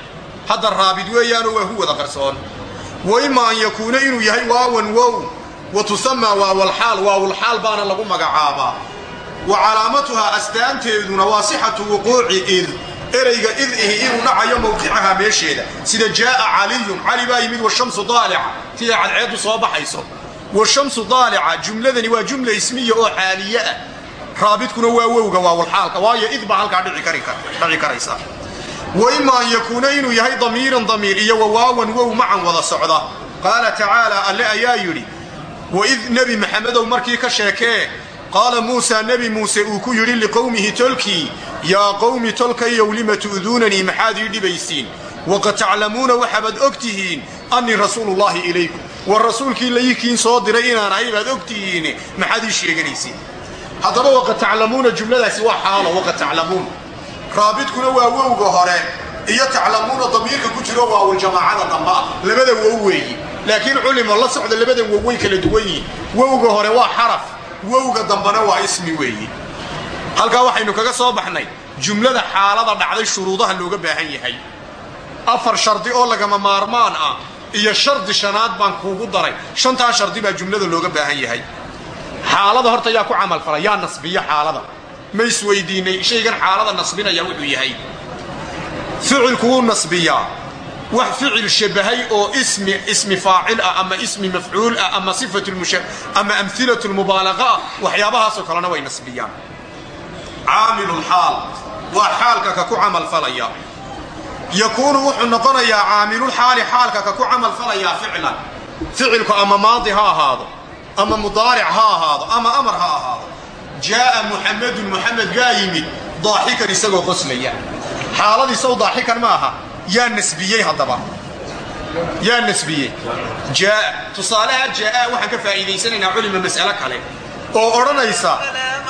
hadda raabid weeyaanoo waa hu wada qarsoon. Wa ima an yakuuna inuu yahay waawan wow wa tusamaa waawalxaal waawulxaal baana lagu magacaabaa wa calaamatuhaa astaanteeduna waa sixatu wuquuci id erayga id ihi inuu dhacayo mawqicahaa meesheeda. Sida jaaa caliyun cali baa yimid washamsu daalica. Tii ay soo baxayso washamsu daalica jumladani waa jumla ismiya oo xaaliye ah. Raabidkuna waa wowga waawalxaalka waayo id baa halkaa dhici karaysa. Wa ima an yakuuna inuu yahay damiiran damiir iyo wawaawan wow macan wada socda. Qaala tacaala alle ayaa yidhi waid nebi maxamedow markii ka sheekee qaala muusaa nebi muuse uu ku yidhi liqowmihi tolkii yaa qowmi tolkayow tu'duunanii maxaad ii dhibaysiin waqad taclamuuna waxaabaad og tihiin annii rasuulullaahi ilaykum war rasuulkii laykiin soo diray inaan ahay baad og tihiin maxaad ii sheeganaysiin haddaba waqad taclamuuna jumladaasi waa xaalo waqad taclamuun raabidkuna waa wowga hore iyo taclamuuna damiirka ku jiro waawuljamaacada damba labada wow weeyi laakiin culimo la socda labadan wow way kala duwan yihiin wowga hore waa xaraf wowga dambana waa ismi weeyi halkaa waxaynu kaga soo baxnay jumlada xaalada dhacday shuruudaha looga baahan yahay afar shardi oo lagama maarmaan ah iyo shardi shanaad baan kuugu daray. Shantaa shardi baa jumlada looga baahan yahay. Xaalada horta yaa ku camalfala yaa nasbiya xaalada. Ma isweydiinay shaygan xaalada nasbinaya wuxuu yahay. Ficilku wuu nasbiyaa wax ficil shabahay oo ismi ismi faacil ah ama ismi mafcuul ah ama ama amhilatu lmubaalaqa ah waxyaabahaasoo kalena way nasbiyaan. Caamilulxaal waa xaalka ka ku camalfalaya yakuunu wuxuu noqonayaa caamilulxaali xaalka ka ku camalfalayaa ficlan. Ficilku ama maadi ha ahaado ama mudaaric ha ahaado ama amar ha ahaado. Jaaa muxamedun muxamed baa yimid daaxikan isagoo qoslaya. Xaalad isaw daaxikan ma aha yaa nasbiyey haddaba. Yaa nasbiyey. Jaa tusaalaha jaaa waxaan ka faa'iidaysanaynaa culima mas'alo kale. Oo odhanaysa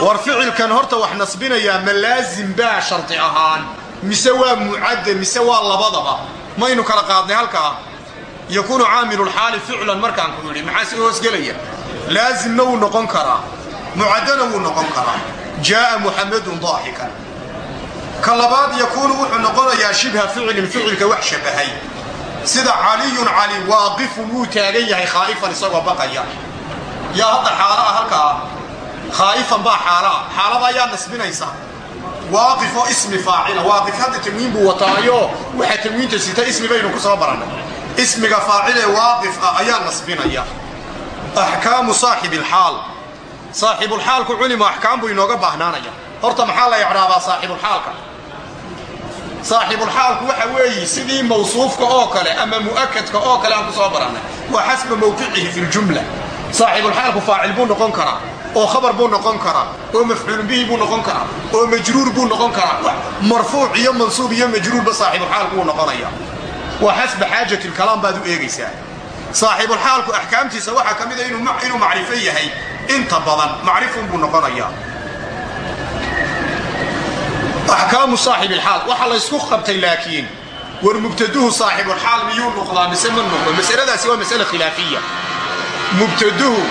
war ficilkan horta wax nasbinayaa ma laazim baa shardi ahaan mise waa mucadda mise waa labadaba maynu kala qaadnay halkaa. Yakuunu caamilulxaali ficlan markaan ku yidhi maxaa si hoosgelaya laazimna wuu noqon karaa mucaddana wuu noqon karaa. Jaaa muxamedun daaxikan ka labaad yakuunu wuxuu noqonayaa shibha ficilin ficilka wax shabahay. Sida caliyun cali waaqifun wuu taagan yahay khaa'ifan isagoo baqaya. Yaa hadda xaalo ah halkaa khaa'ifan baa xaalo ah xaalada ayaa nasbinaysa waaqif oo ismi faacila. Waaqif hadda tanwiin buu wataayo. Waxaa tanwiinta sita ismi baynu ku soo barannay ismiga faacilee waaqif ah ayaa nasbinaya. Axkaamu saaxibi alxaal saaxibulxaalku culimo axkaam buu inooga baahnaanaya. Horta maxaa la icraabaa saaxibulxaalka saaxibulxaalku waxa weeye sidii mawsuufka oo kale ama mu'akadka oo kale aan ku soo barannay waa xasba mawqicihi fi ljumla saaxibulxaalku faacil buu noqon karaa oo khabar buu noqon karaa oo mafcuulun bihi buu noqon karaa oo majruur buu noqon karaa marfuuc iyo mansuub iyo majruurba saaxibulxaalku wuu noqonaya. Waa xasba xaajati lkalaam baad u eegaysaa. Saaxibulxaalku axkaamtiisa waxaa ka mida inuu macrifo yahay inta badan macrifun buu noqonayaa axkaamu saaxib ilxaal waxaa laysku qabtay laakiin war mubtaduhu saaxibulxaal miyuu noqdaa mise ma noqdo masaladaasi waa masale khilaafiya. Mubtaduhu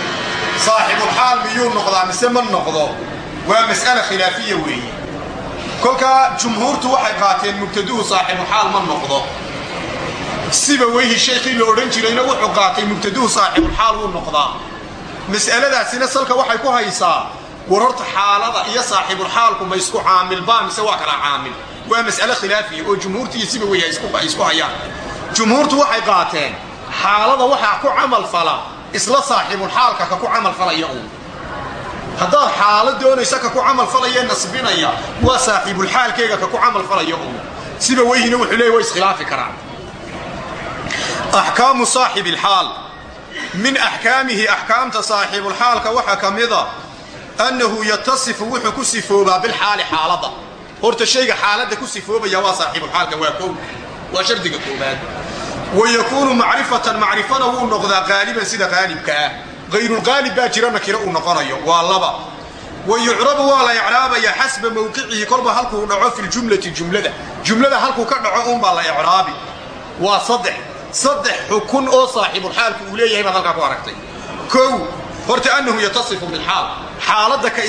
saaxibulxaal miyuu noqdaa mise ma noqdo? Waa mas'ala khilaafiya weeye. Kolkaa jumhuurtu waxay qaateen mubtaduhu saaxibulxaal ma noqdo. Siba weyhi sheekhii la odhan jirayna wuxuu qaatay mubtaduhu saaxibulxaal wuu noqdaa. Mas'aladaasina salka waxay ku haysaa war horta xaalada iyo saaxibulxaalku ma isku caamilbaa mise waa kala caamil? Waa mas'ale khilaafiya oo jumhuurta iyo siba weyhi ay isku hayaan. Jumhuurtu waxay qaateen xaalada waxaa ku camal isla saaxibulxaalka ka ku camal falaya uun haddaad xaalo doonaysa ka ku camal falaya nasbinaya waa saaxibulxaalkeega ka ku camal falaya uun siba weyhina wuxuu leey way iskhilaafi karaan. Axkaamu saaxibi alxaal min axkaamihi axkaamta saaxibulxaalka waxaa ka mida annahu yatasifu wuxuu ku sifoobaa bilxaali xaaladda horta shayga xaaladda ku sifoobaya waa saaxibulxaalka waa kow. Waa shardiga koobaad wa yakuunu macrifatan macrifana wuu noqdaa qaaliban sida qaalibka ah hayrulqaalib baa jira nakiro uu noqonayo waa laba wa yucrabu waa la icraabaya xasba mawqicihi kolba halkuu dhaco fi ljumlati jumlada jumlada halkuu ka dhaco unbaa la icraabi waa saddex saddex xukun oo saaxibulxaalku uu leeyahay baad halkaa ku aragtay kow horta annahu yatasifu bilxaal xaaladda ka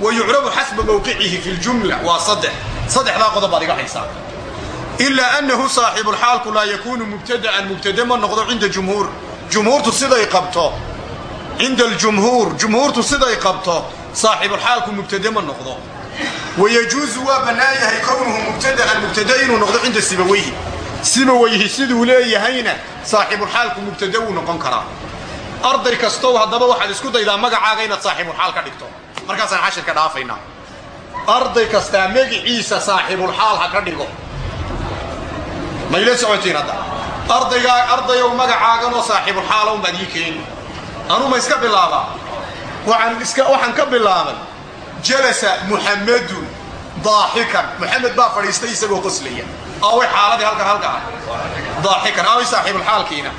wa yucrabu xasba mawqicihi fi ljumla waa saddex. Saddexdaa qodob baad iga haysaa ilaa annahu saaxibulxaalku laa yakuunu mubtada'an mubtade ma noqdo cinda jumhuur jumhuurtu siday qabto cinda aljumhuur jumhuurtu siday qabto saaxibulxaalku mubtade ma noqdo wayajuusu waa bannaan yahay kownuhu mubtada'an mubtade inuu noqdo cinda sibaweyhi sibaweyhi siduu leeyahayna saaxibulxaalku mubtade wuu noqon karaa arday kastow haddaba waxaad isku daydaa magacaaga inaad saaxibulxaal ka dhigto markaasaan xashirka dhaafaynaa arday kastaa magiciisa saaxibulxaal ha ka dhigo. Mayla socotiin hadda? Ardaygaa ardayow magacaaganoo saaxibulxaala unbaad ii keeni anuu ma iska bilaabaa waxaan ka bilaabay jalasa muxammadun daaxikan. Muxamed baa fadhiistay isagoo qoslaya. Aaway xaaladii halka halka ah. Daaxikan. Aaway saaxibulxaalkiina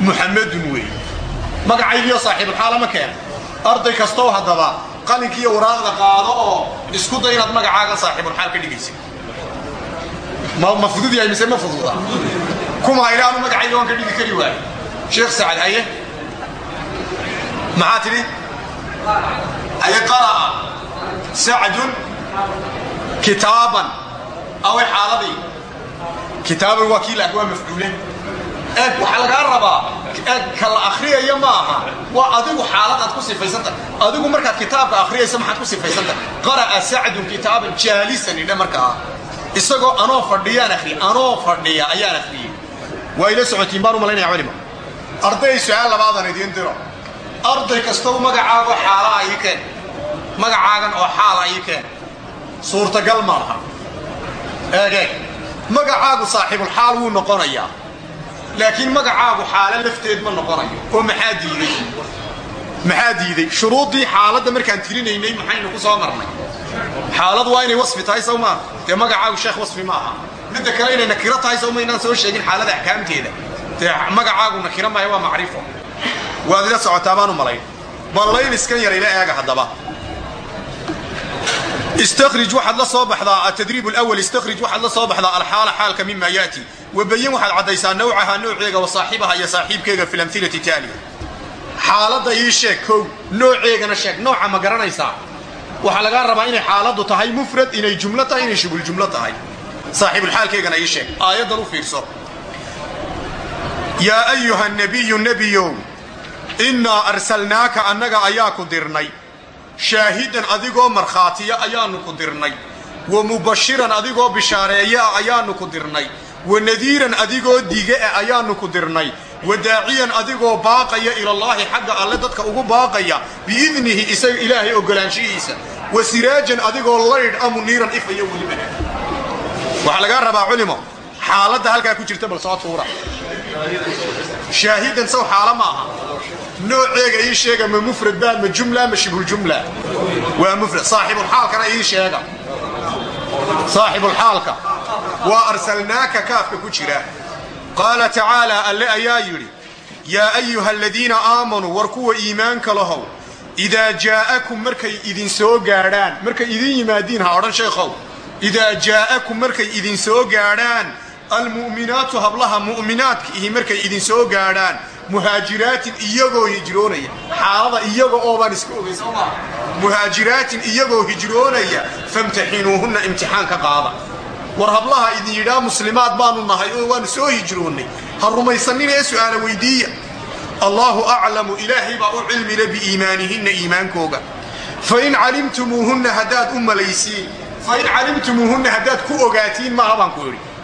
muxammadun weeye magacaygiiyo saaxibulxaala ma keena. Arday kastow haddaba qalinkiiyo waraaqda qaado oo isku day inaad magacaagan saaxibulxaal ka dhigaysid ma fudud yahay mise ma fududa? Kuma ilaanu magacayga waan ka dhigi kari waayo. Sheekh sacad haye? Maxaa tidhi? Haye qara'a. Sacdun kitaaban. Away xaaladii. Kitaaban waa kii laak waa mafcuule eeg waxaa lagaa rabaa. Eeg ka la akhriyaya ma aha waa adigu xaalad aad ku sifaysanta adigu markaad kitaabka akhriyaysa maxaad ku sifaysanta qara'a sacdun kitaaban jaalisan idhe markaa isagoo anoo fadhiyaan akriya anoo fadhiya ayaan akhriyey waa ila socotiin baan u malaynaya culima arday su'aal labaadan idiin diro. Arday kastow magacaago xaalaa ii keen magacaagan oo xaala ii keen suurtagal ma laha. Eegeeg magacaagu saaxibulxaal wuu noqonayaa laakiin magacaagu xaalo lafteed ma noqonayo oo maxaa diiday? Maxaa diiday? Shuruuddii xaaladda markaan tirinaynay maxaynu ku soo marnay. Xaaladu waa inay wasfi tahay sow maa dee magacaagu sheekh wasfi ma aha. Midda kale inay nakiro tahay sow maynaan soo sheegin xaalada axkaamteeda. Dee magacaagu nakiro maayo waa macrifo. Waad ila socotaa baan u malayn. Ballayn iskan yar ila eega haddaba istakrij waxaad la soo baxdaa atadriib alawal istakrij waxaad la soo baxdaa alxaala xaalka mima yaati wabayin waxaad caddaysaa nawcaha nooceega wa saaxibaha iyo saaxiibkeega fi lamhilati taaliya xaaladda ii sheeg kow nooceegana sheeg nooca ma garanaysaa waxaa lagaa rabaa inay xaaladdu tahay mufrad inay jumlo tahay inay shubhuljumlo tahay saaxiibulxaalkeegana ii sheeg aayaddan u fiirso yaa ayuha nebiyu nebiyow innaa arsalnaaka annaga ayaa ku dirnay shaahidan adigoo markhaatiya ayaannu ku dirnay. Wa mubashiran adigoo bishaareeyaa ayaannu ku dirnay. Wa nadiiran adigoo dige'a ayaannu ku dirnay. Wa daaciyan adigoo baaqaya ilallaahi xagga alle dadka ugu baaqaya biidnihi isaga ilaahay oggolaanshihiisa wa siraajan adigoo laydh a muniiran ifaya welibana waxaa lagaa rabaa culimo xaaladda halkaa ku jirta bal soo tuura. Shaahidan sow xaalo ma aha nooceega ii sheega ma mufrad baa ma jumla ma shibhuljumla waa mufrad saaxibulxaalkana ii sheega saaxibulxaalka waa arsalnaaka kaafka ku jira qaala tacaalaa alle ayaa yidhi yaa ayuha aladiina aamanuu war kuwa iimaanka lahow idaa jaa'akum markay idin soo gaadhaan markay idin yimaadiin ha odhan sheekhow idaa jaa'akum markay idin soo gaadhaan almu'minaatu hablaha mu'minaadka ihi markay idin soo gaadhaan muhaajiraatin iyagoo hijroonaya. Xaalada iyaga oobaan iska ogay soo maa muhaajiraatin iyagoo hijroonaya famtaxinuuhunna imtixaan ka qaada. War hablaha idin yidhaa muslimaad baanu nahay oo waanu soo hijroonnay. Ha rumaysannin ee su'aala weydiiya. Allaahu aclamu ilaahay baa u cilmile biiimaanihinna iimaankooga. Fain calimtumuuhunna haddaad u malaysiin fain calimtumuuhunna haddaad ku ogaatiin maaha baan ku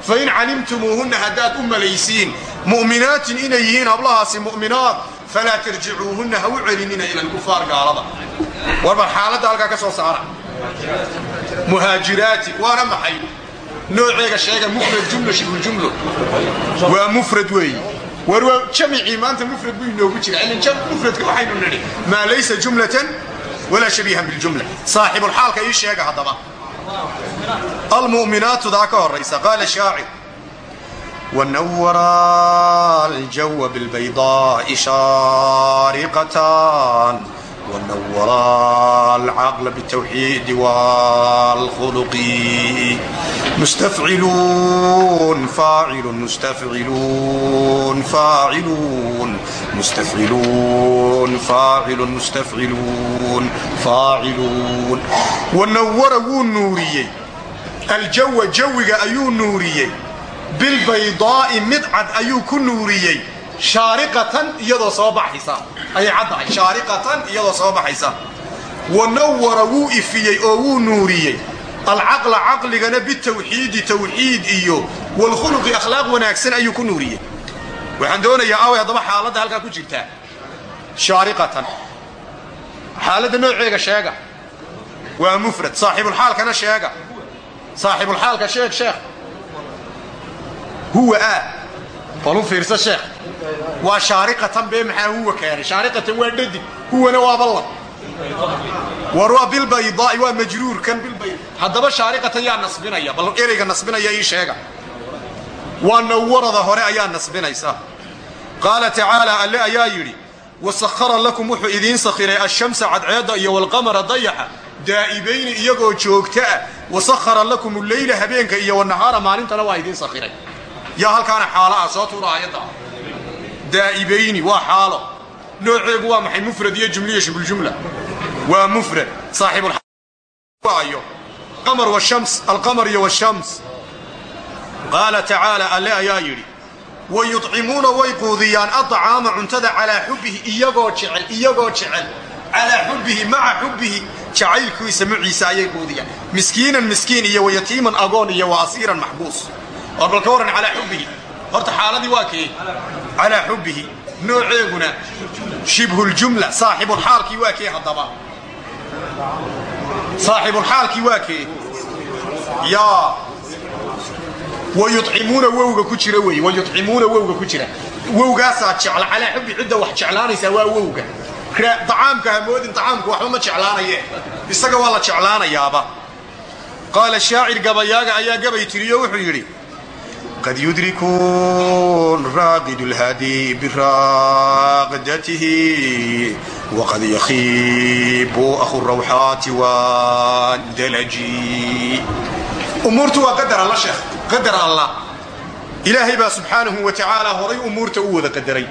fain calimtumuuhunna haddaad u malaysiin mu'minaatin inay yihiin hablahaasi mu'minaat falaa tarjicuuhunna ha u celinina ila alkufaar gaalada warbar xaaladda halkaa ka soo saara muhaajiraati waana maxay nooceega sheega mufrad jumla shibhuljumlo waa mufrad weeyi war waa jamicii maanta mufrad buu inoogu jira ilin mufradka waxaynu nidhi maa laysa jumlatan walaa shabiihan biljumla saaxibulxaalka ii sheega haddaba almu'minaatudaa ka horaysa qaala shaacir. Wanawara aljawa bilbaydaai shaariqatan ونور العقل بالتوحيد والخلق مستفعلون فاعل مستفعلون فاعلون مستفعلون فاعل مستفعلون فاعلون ونور wuu nuuriyey aljawa jawiga ayuu nuuriyey bilbaydaa'i mid cad ayuu ku nuuriyey shaariqatan iyadoo soo baxaysa. Ayay caddahay shaariqatan iyadoo soo baxaysa. Wa wuu ifiyey oo wuu nuuriyey. Alcaqla caqligana bitawxiidi tawxiid iyo walkhuluqi akhlaaq wanaagsan ayuu ku nuuriyey. Waxaan doonayaa aaway haddaba xaaladda halkaa ku jirtaa shaariqatan. Xaaladda nooceega sheega. Waa mufrad. Saaxibulxaalkana sheega. Saaxibulxaalka sheeg sheekh. Huwa a. Balu fiirsa sheekh waa shaariqatan bee maxaa huwa keenay shaariqatan waa dhadig huwana waa balla war waa bilbaydaai waa majruurkan bilbay haddaba shaariqatan yaa nasbinaya bal ereyga nasbinaya ii sheega. Waa nawarada hore ayaa nasbinaysa. Qaala tacaala alle ayaa yidhi wasahara lakum wuxuu idiin sakhiray ashamsa cadceedda iyo walqamara dayaxa daa'ibayni iyagoo joogta ah. Wasahara lakum alleyla habeenka iyo wanahaara maalintana waa idiin sakhiray. Yaa halkaana xaalo ah soo tuura daa'ibayni waa xaalo. Nooceegu waa maxay? Mufrad iyo jumliya shibljumla waa mufrad saaxiibulaayo qamar washams alqamar iyo washams qaala tacaala alle ayaa yidhi wa yudcimuuna way quudiyaan aطcaama cuntada calaa xubbihi iyagoo jecel iyagoo jecel. Calaa xubbihi maca xubbihi jacaylkiisa maciisa ayay quudiyaan. Miskiinan miskiin iyo wayatiiman agoon iyo wa asiiran maxbuus. Or bal ka warran calaa xubbihi horta xaaladii waa kee calaa xubbihi nooceeguna shibhuljumla saaxibulxaalkii waa kee haddaba. Saaxibulxaalkii waa kee yaa wayucimuuna wowga ku jira wey wayucimuuna wowga ku jira. Wowgaasaa jecla calaa xubbi cidda wax jeclaanaysaa waa wowga. Acaamka hamoodin acaamku waxba ma jeclaanaye. Isaga waa la jeclaanayaaba. Qaala shaacir gabayaaga ayaa gabay tiriyo wuxuu yidhi qad yudrikuun raaqidu lhadi biraaqdatihi waqad yakhiibu ahu rawxaati wandalaji umuurtu waa qadar alla sheekh qadar allah ilaahay baa subxaanahu wa tacaala horay umuurta u wada qadaray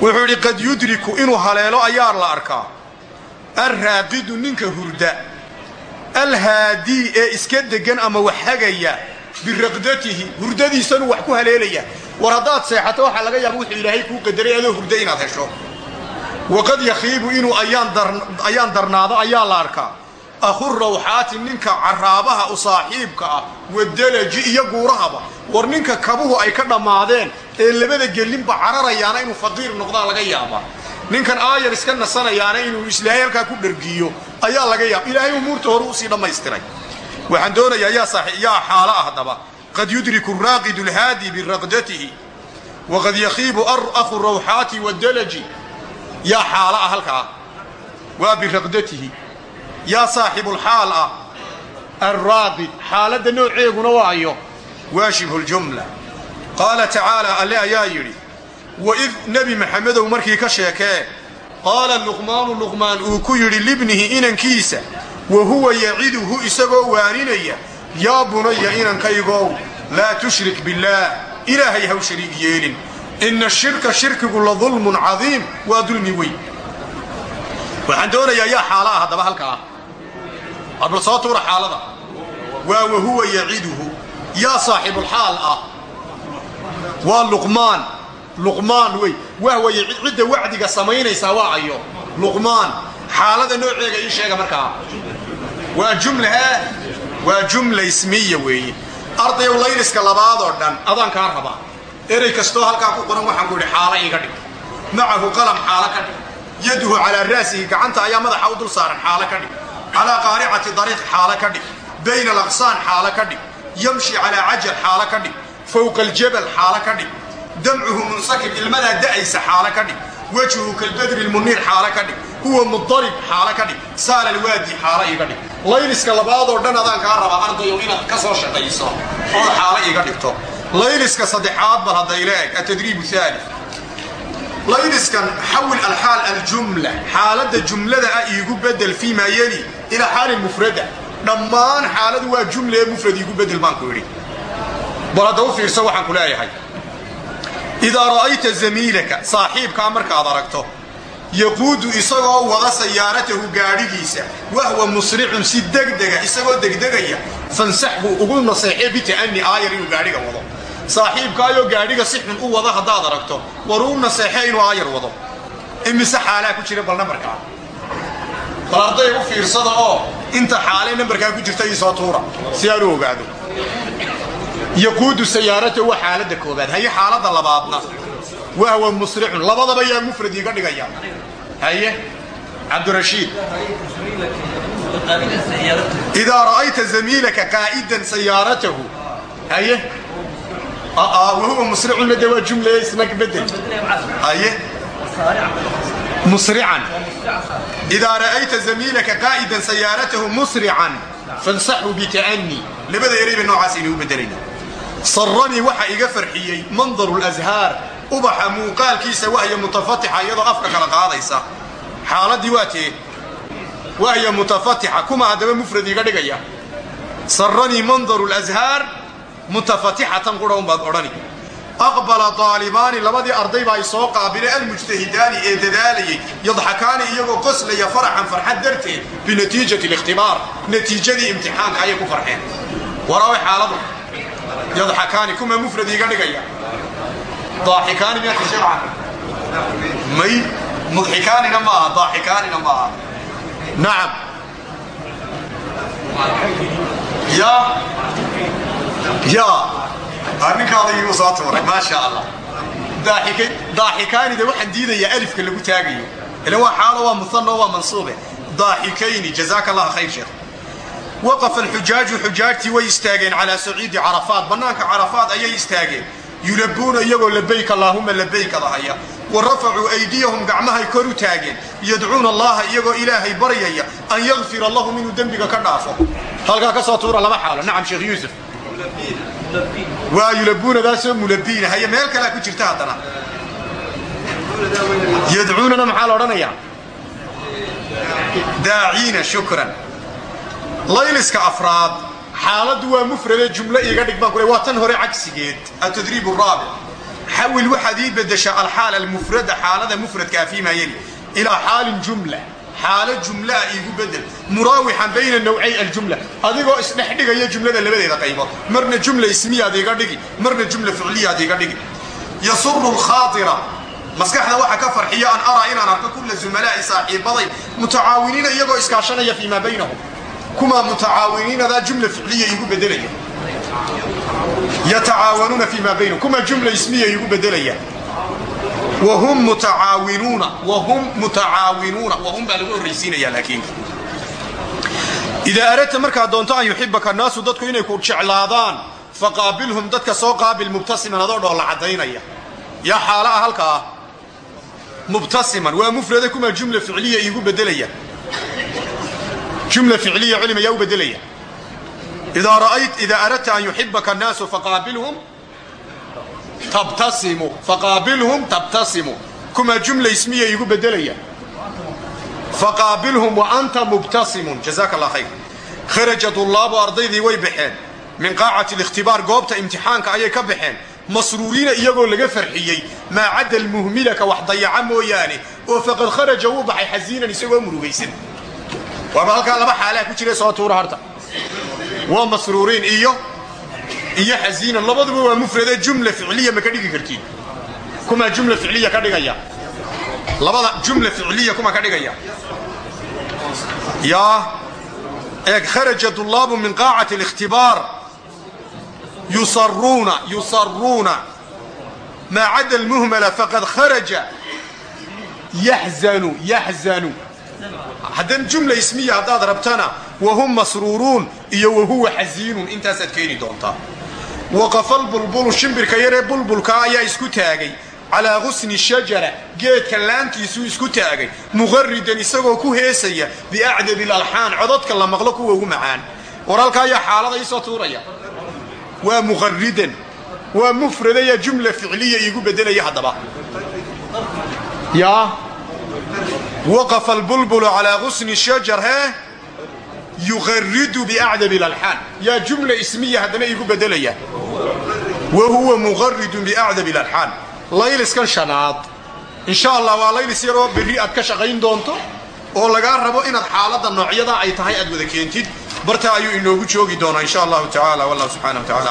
wuxuu yidhi qad yudriku inuu haleelo ayaa la arkaa alraaqidu ninka hurda alhaadii ee iska degan ama wax hagaya biraqdatihi hurdadiisanuu wax ku haleelaya. War haddaad seexato waxaa laga yaaba wuxuu ilaahay kuu qadaray adoo hurda inaad hesho. Waqad yakhiibu inuu ayaan darnaado ayaa la arkaa. Akhu rawxaati ninka caraabaha u saaxiibka ah wadalaji iyo guurahaba. War ninka kabuhu ay ka dhammaadeen ee labada gelinba cararayaana inuu faqiir noqdaa laga yaabaa. Ninkan aayar iska nasanayaana inuu islaahay halkaa ku dhargiyo ayaa laga ilaahay umuurta hore u sii dhammaystiray waxaan doonayaa yaa xaalo ah haddaba qad yudriku raaqidu lhaadi biraqdatihi waqad yakhiibu akhu rawxaati wadalaji yaa xaalo ah halkaa waa biraqdatihi. Yaa saaxibulxaal ah alraaqid xaaladda nooceeguna waayo waa shibhuljumla qaala tacaala alle ayaa yidhi waid nebi maxamedow markii ka sheekee qaala luqmaanu luqmaan uu ku yidhi libnihi inankiisa wa huwa yaciduhu isagoo waaninaya yaa bunaya inankaygow laa tushrik billaah. Ilaahay haw shariig yeelin. Inna shirka shirkigu la dulmun cadiim. Waa dulmi weyn. Waxaan doonayaa yaa xaala ah. Haddaba halkaa arbal soo tuura xaalada. Waa wahuwa yaciduhu. Yaa saaxibulxaal ah. Waa luqmaan. Luqmaan wey. Wahway cidda wacdiga samaynaysaa waa ayo luqmaan xaalada nooceega ii sheega markaa waa jumla ha waa jumla ismiya weeye ardayow layliska labaadoo dhan adaan kaa rabaa. Erey kastoo halkaa ku qoran waxaan ku idhi xaalo iga dhig. Macahu qalam xaalo ka dhig. Yaduhu calaa ra'sihi gacanta ayaa madaxa u dul saaran xaalo ka dhig. Calaa qaaricati dariiq xaalo ka dhig. Bayna alaqsaan xaalo ka dhig. Yamshi calaa cajal xaalo ka dhig. Fowqa aljabal xaalo ka dhig. Damcuhu munsakib ilmadaa da'aysa xaalo ka dhig wejhuhu kalbadri lmuniir xaalo ka dhig. Huwa mudarib xaalo ka dhig. Saala alwaadi xaalo iga dhig. Layliska labaadoo dhan adaan kaa rabaa ardayow inaad ka soo shaqayso ood xaalo iga dhigto. Layliska saddexaad bal haddayla eg atadriibu aali laydiskan xawil alxaal aljumla xaaladda jumlada ah iigu bedel fii maa yeli ilaa xaalin mufrada. Dhammaan xaaladu waa jumla ee mufrad iigu bedel baan ku idhi idaa ra'ayta zamiilaka saaxiibkaa markaad aragto yaquudu isagoo wada sayaaratahu gaadhigiisa wahwa musricun si degdega isagoo degdegaya fansaxhu ugu naseexee bita'ani aayar inuu gaadhiga wado saaxiibkaayoo gaadhiga si xun u wada haddaad aragto war uu naseexee inuu aayar wado imise xaalaa ku jira bal nambarkaa bal arday u fiirsada oo inta xaalee nambarkaa ku jirta iisoo tuura si aan u ogaado yaquudu sayaaratahu waa xaaladda koobaad. Haye xaaladda labaadna. Wahwa musricun. Labadaba yaa mufrad iiga dhigaya. Haye cabdirashiid. Idaa ra'ayta zamiilaka qaa'idan sayaaratahu. Haye wahuwa musricunna de waa jumle isna bedel. Haye musrican. Idaa ra'ayta zamiilaka qaa'idan sayaaratahu musrican fansaxu bita'ani labada erayba noocaas inuu bedelayna saranii waxa iga farxiyey mandaru lazhaar ubaxa muuqaalkiisa wahya mutafatixa iyadoo afka kala qaadaysa. Xaaladii waa tee wahya mutafatixa. Kuma haddaba mufrad iga dhigaya. Saranii mandaru lazhaar mutafatixatan qura unbaad odhani. Aqbala aalibaani labadii arday baa ay soo qaabilay almujtahidaani ee dadaalayay. Yadxakaani iyagoo qoslaya faraxan farxad darteed binatiijati likhtibaar natiijadii imtixaanka ayay yadxakaani kuma mufrad iiga dhigaya daaxikaani miyaa ka sheeca may mudxikaanina ma aha daaxikaanina ma aha nacam ya ya arninkaada iigu soo tuuray maasha allah daaxikaanida waxaan diidayaa alifka lagu taagayo ila waa xaalo waa muano waa mansuube daaxikayni jazaaka allah khayr sheekh waqafa alxujaaju xujaajtii way istaageen calaa saciidi carafaat bannaanka carafaat ayay istaageen. yulabuuna iyagoo labayk allaahuma labaykada haya wa rafacuu aydiyahum gacmahay kor u taageen yadcuuna allaha iyagoo ilaahay baryaya an yakfira lahum inuu dembiga ka dhaafo halkaa ka soo tuura lama xaalo nacam sheekh yuusuf waa yulabuunadaasoo mulabiina haya meel kalea ku jirta haddana yadcuunana maxaa la odhanayaa daaciina shukran layliska afraad xaaladdu waa mufrade jumlo iiga dhig baan waa tan hore cagsigeed atadriib raabic xawil waxaad ii bedeshaa alxaal almufrada xaalada mufradkaa fii maa yeli ilaa jumla xaalo jumlaa iigu bedel. Bayna nawcay aljumla. Adigoo isdhex dhigaya jumlada labadeeda qaybood. Marna jumla ismiyaad iga dhigi marna jumla ficliyaad iga dhigi. Yasuru lkhaaira maskaxda waxa ka farxiya an araa inaan arko kulla zumalaai saaxiibaday mutacaawiniina iyagoo iskaashanaya fii baynahum kumaa mutacaawiniinadaa jumla ficliya iigu bedelaya yatacaawanuuna fii maa baynahum kumaa jumla ismiya iigu bedelaya whum mutacaawinuuna wahum mutacaawinuuna wahum baa lagu horraysiinaya laakiin idaa aradta markaad doonto an yuxibaka naasu dadku inay ku jeclaadaan faqaabilhum dadka soo qaabil mubtasiman adoo dhoolla caddaynaya yaa xaala ah halkaa mubtasiman waa mufrada kumaa jumla ficliya iigu bedelaya jumla ficliya culima yaa u bedelaya idaa aradta an yuxibaka naasu faqaabilhum tabtasimu faqaabilhum tabtasimu kumaa jumla ismiya iigu bedelaya faqaabilhum wa anta mubtasimun jazaaka allah khayr kharaja dullaabu ardaydii way baxeen min qaacati likhtibaar goobta imtixaanka ayay ka baxeen masruuriina iyagoo laga farxiyey maa cadda almuhmilaka wax dayaca mooyaane oo faqad kharaja wuu baxay xasiinan isagoo murugaysan waaba halkaa laba xaalaa ku jira soo tuura harta waa masruuriin iyo iyo xasiinan labaduba waa mufrade jumla ficliya ma ka dhigi kartiin. Kumaa jumla ficliya ka dhigaya? Labada jumla ficliya kuma ka dhigaya? Yaa eeg kharaja dullaabu min qaacati اlikhtibaar yusaruuna yusaruuna maa cadda almuhmala faqad kharaja. Yaxzanu yaxzanu haddana jumla ismiya haddaad rabtana wahum masruuruun iyo wahuwa xasiinun intaasaad keeni doontaa waqafa lbulbulu shimbirka yaree bulbulkaa ayaa isku taagay. Calaa husni shajara geedka laantiisuu isku taagay. Muqaridan isagoo ku heesaya biacdabi lalxaan cododka la maqlo kuwa ugu macaan. Waralka ayaa xaalada iisoo tuuraya. Waa muqaridan waa mufradaya jumla ficliya iigu bedelaya haddaba. Yaa waqafa albulbulu calaa gusni shajar hee yuqaridu biacdabi lalxaan yaa jumla ismiya haddana iigu beddelaya wa huwa muqaridun biacdabi lalxaan layliskan shanaad insha allah waa laylis yaroo berri aad ka shaqayn doonto oo lagaa rabo inaad xaaladda noocyadaa ay tahay aad wada keentid barta ayuu inoogu joogi doonaa insha allahu tacaala wallahu tacala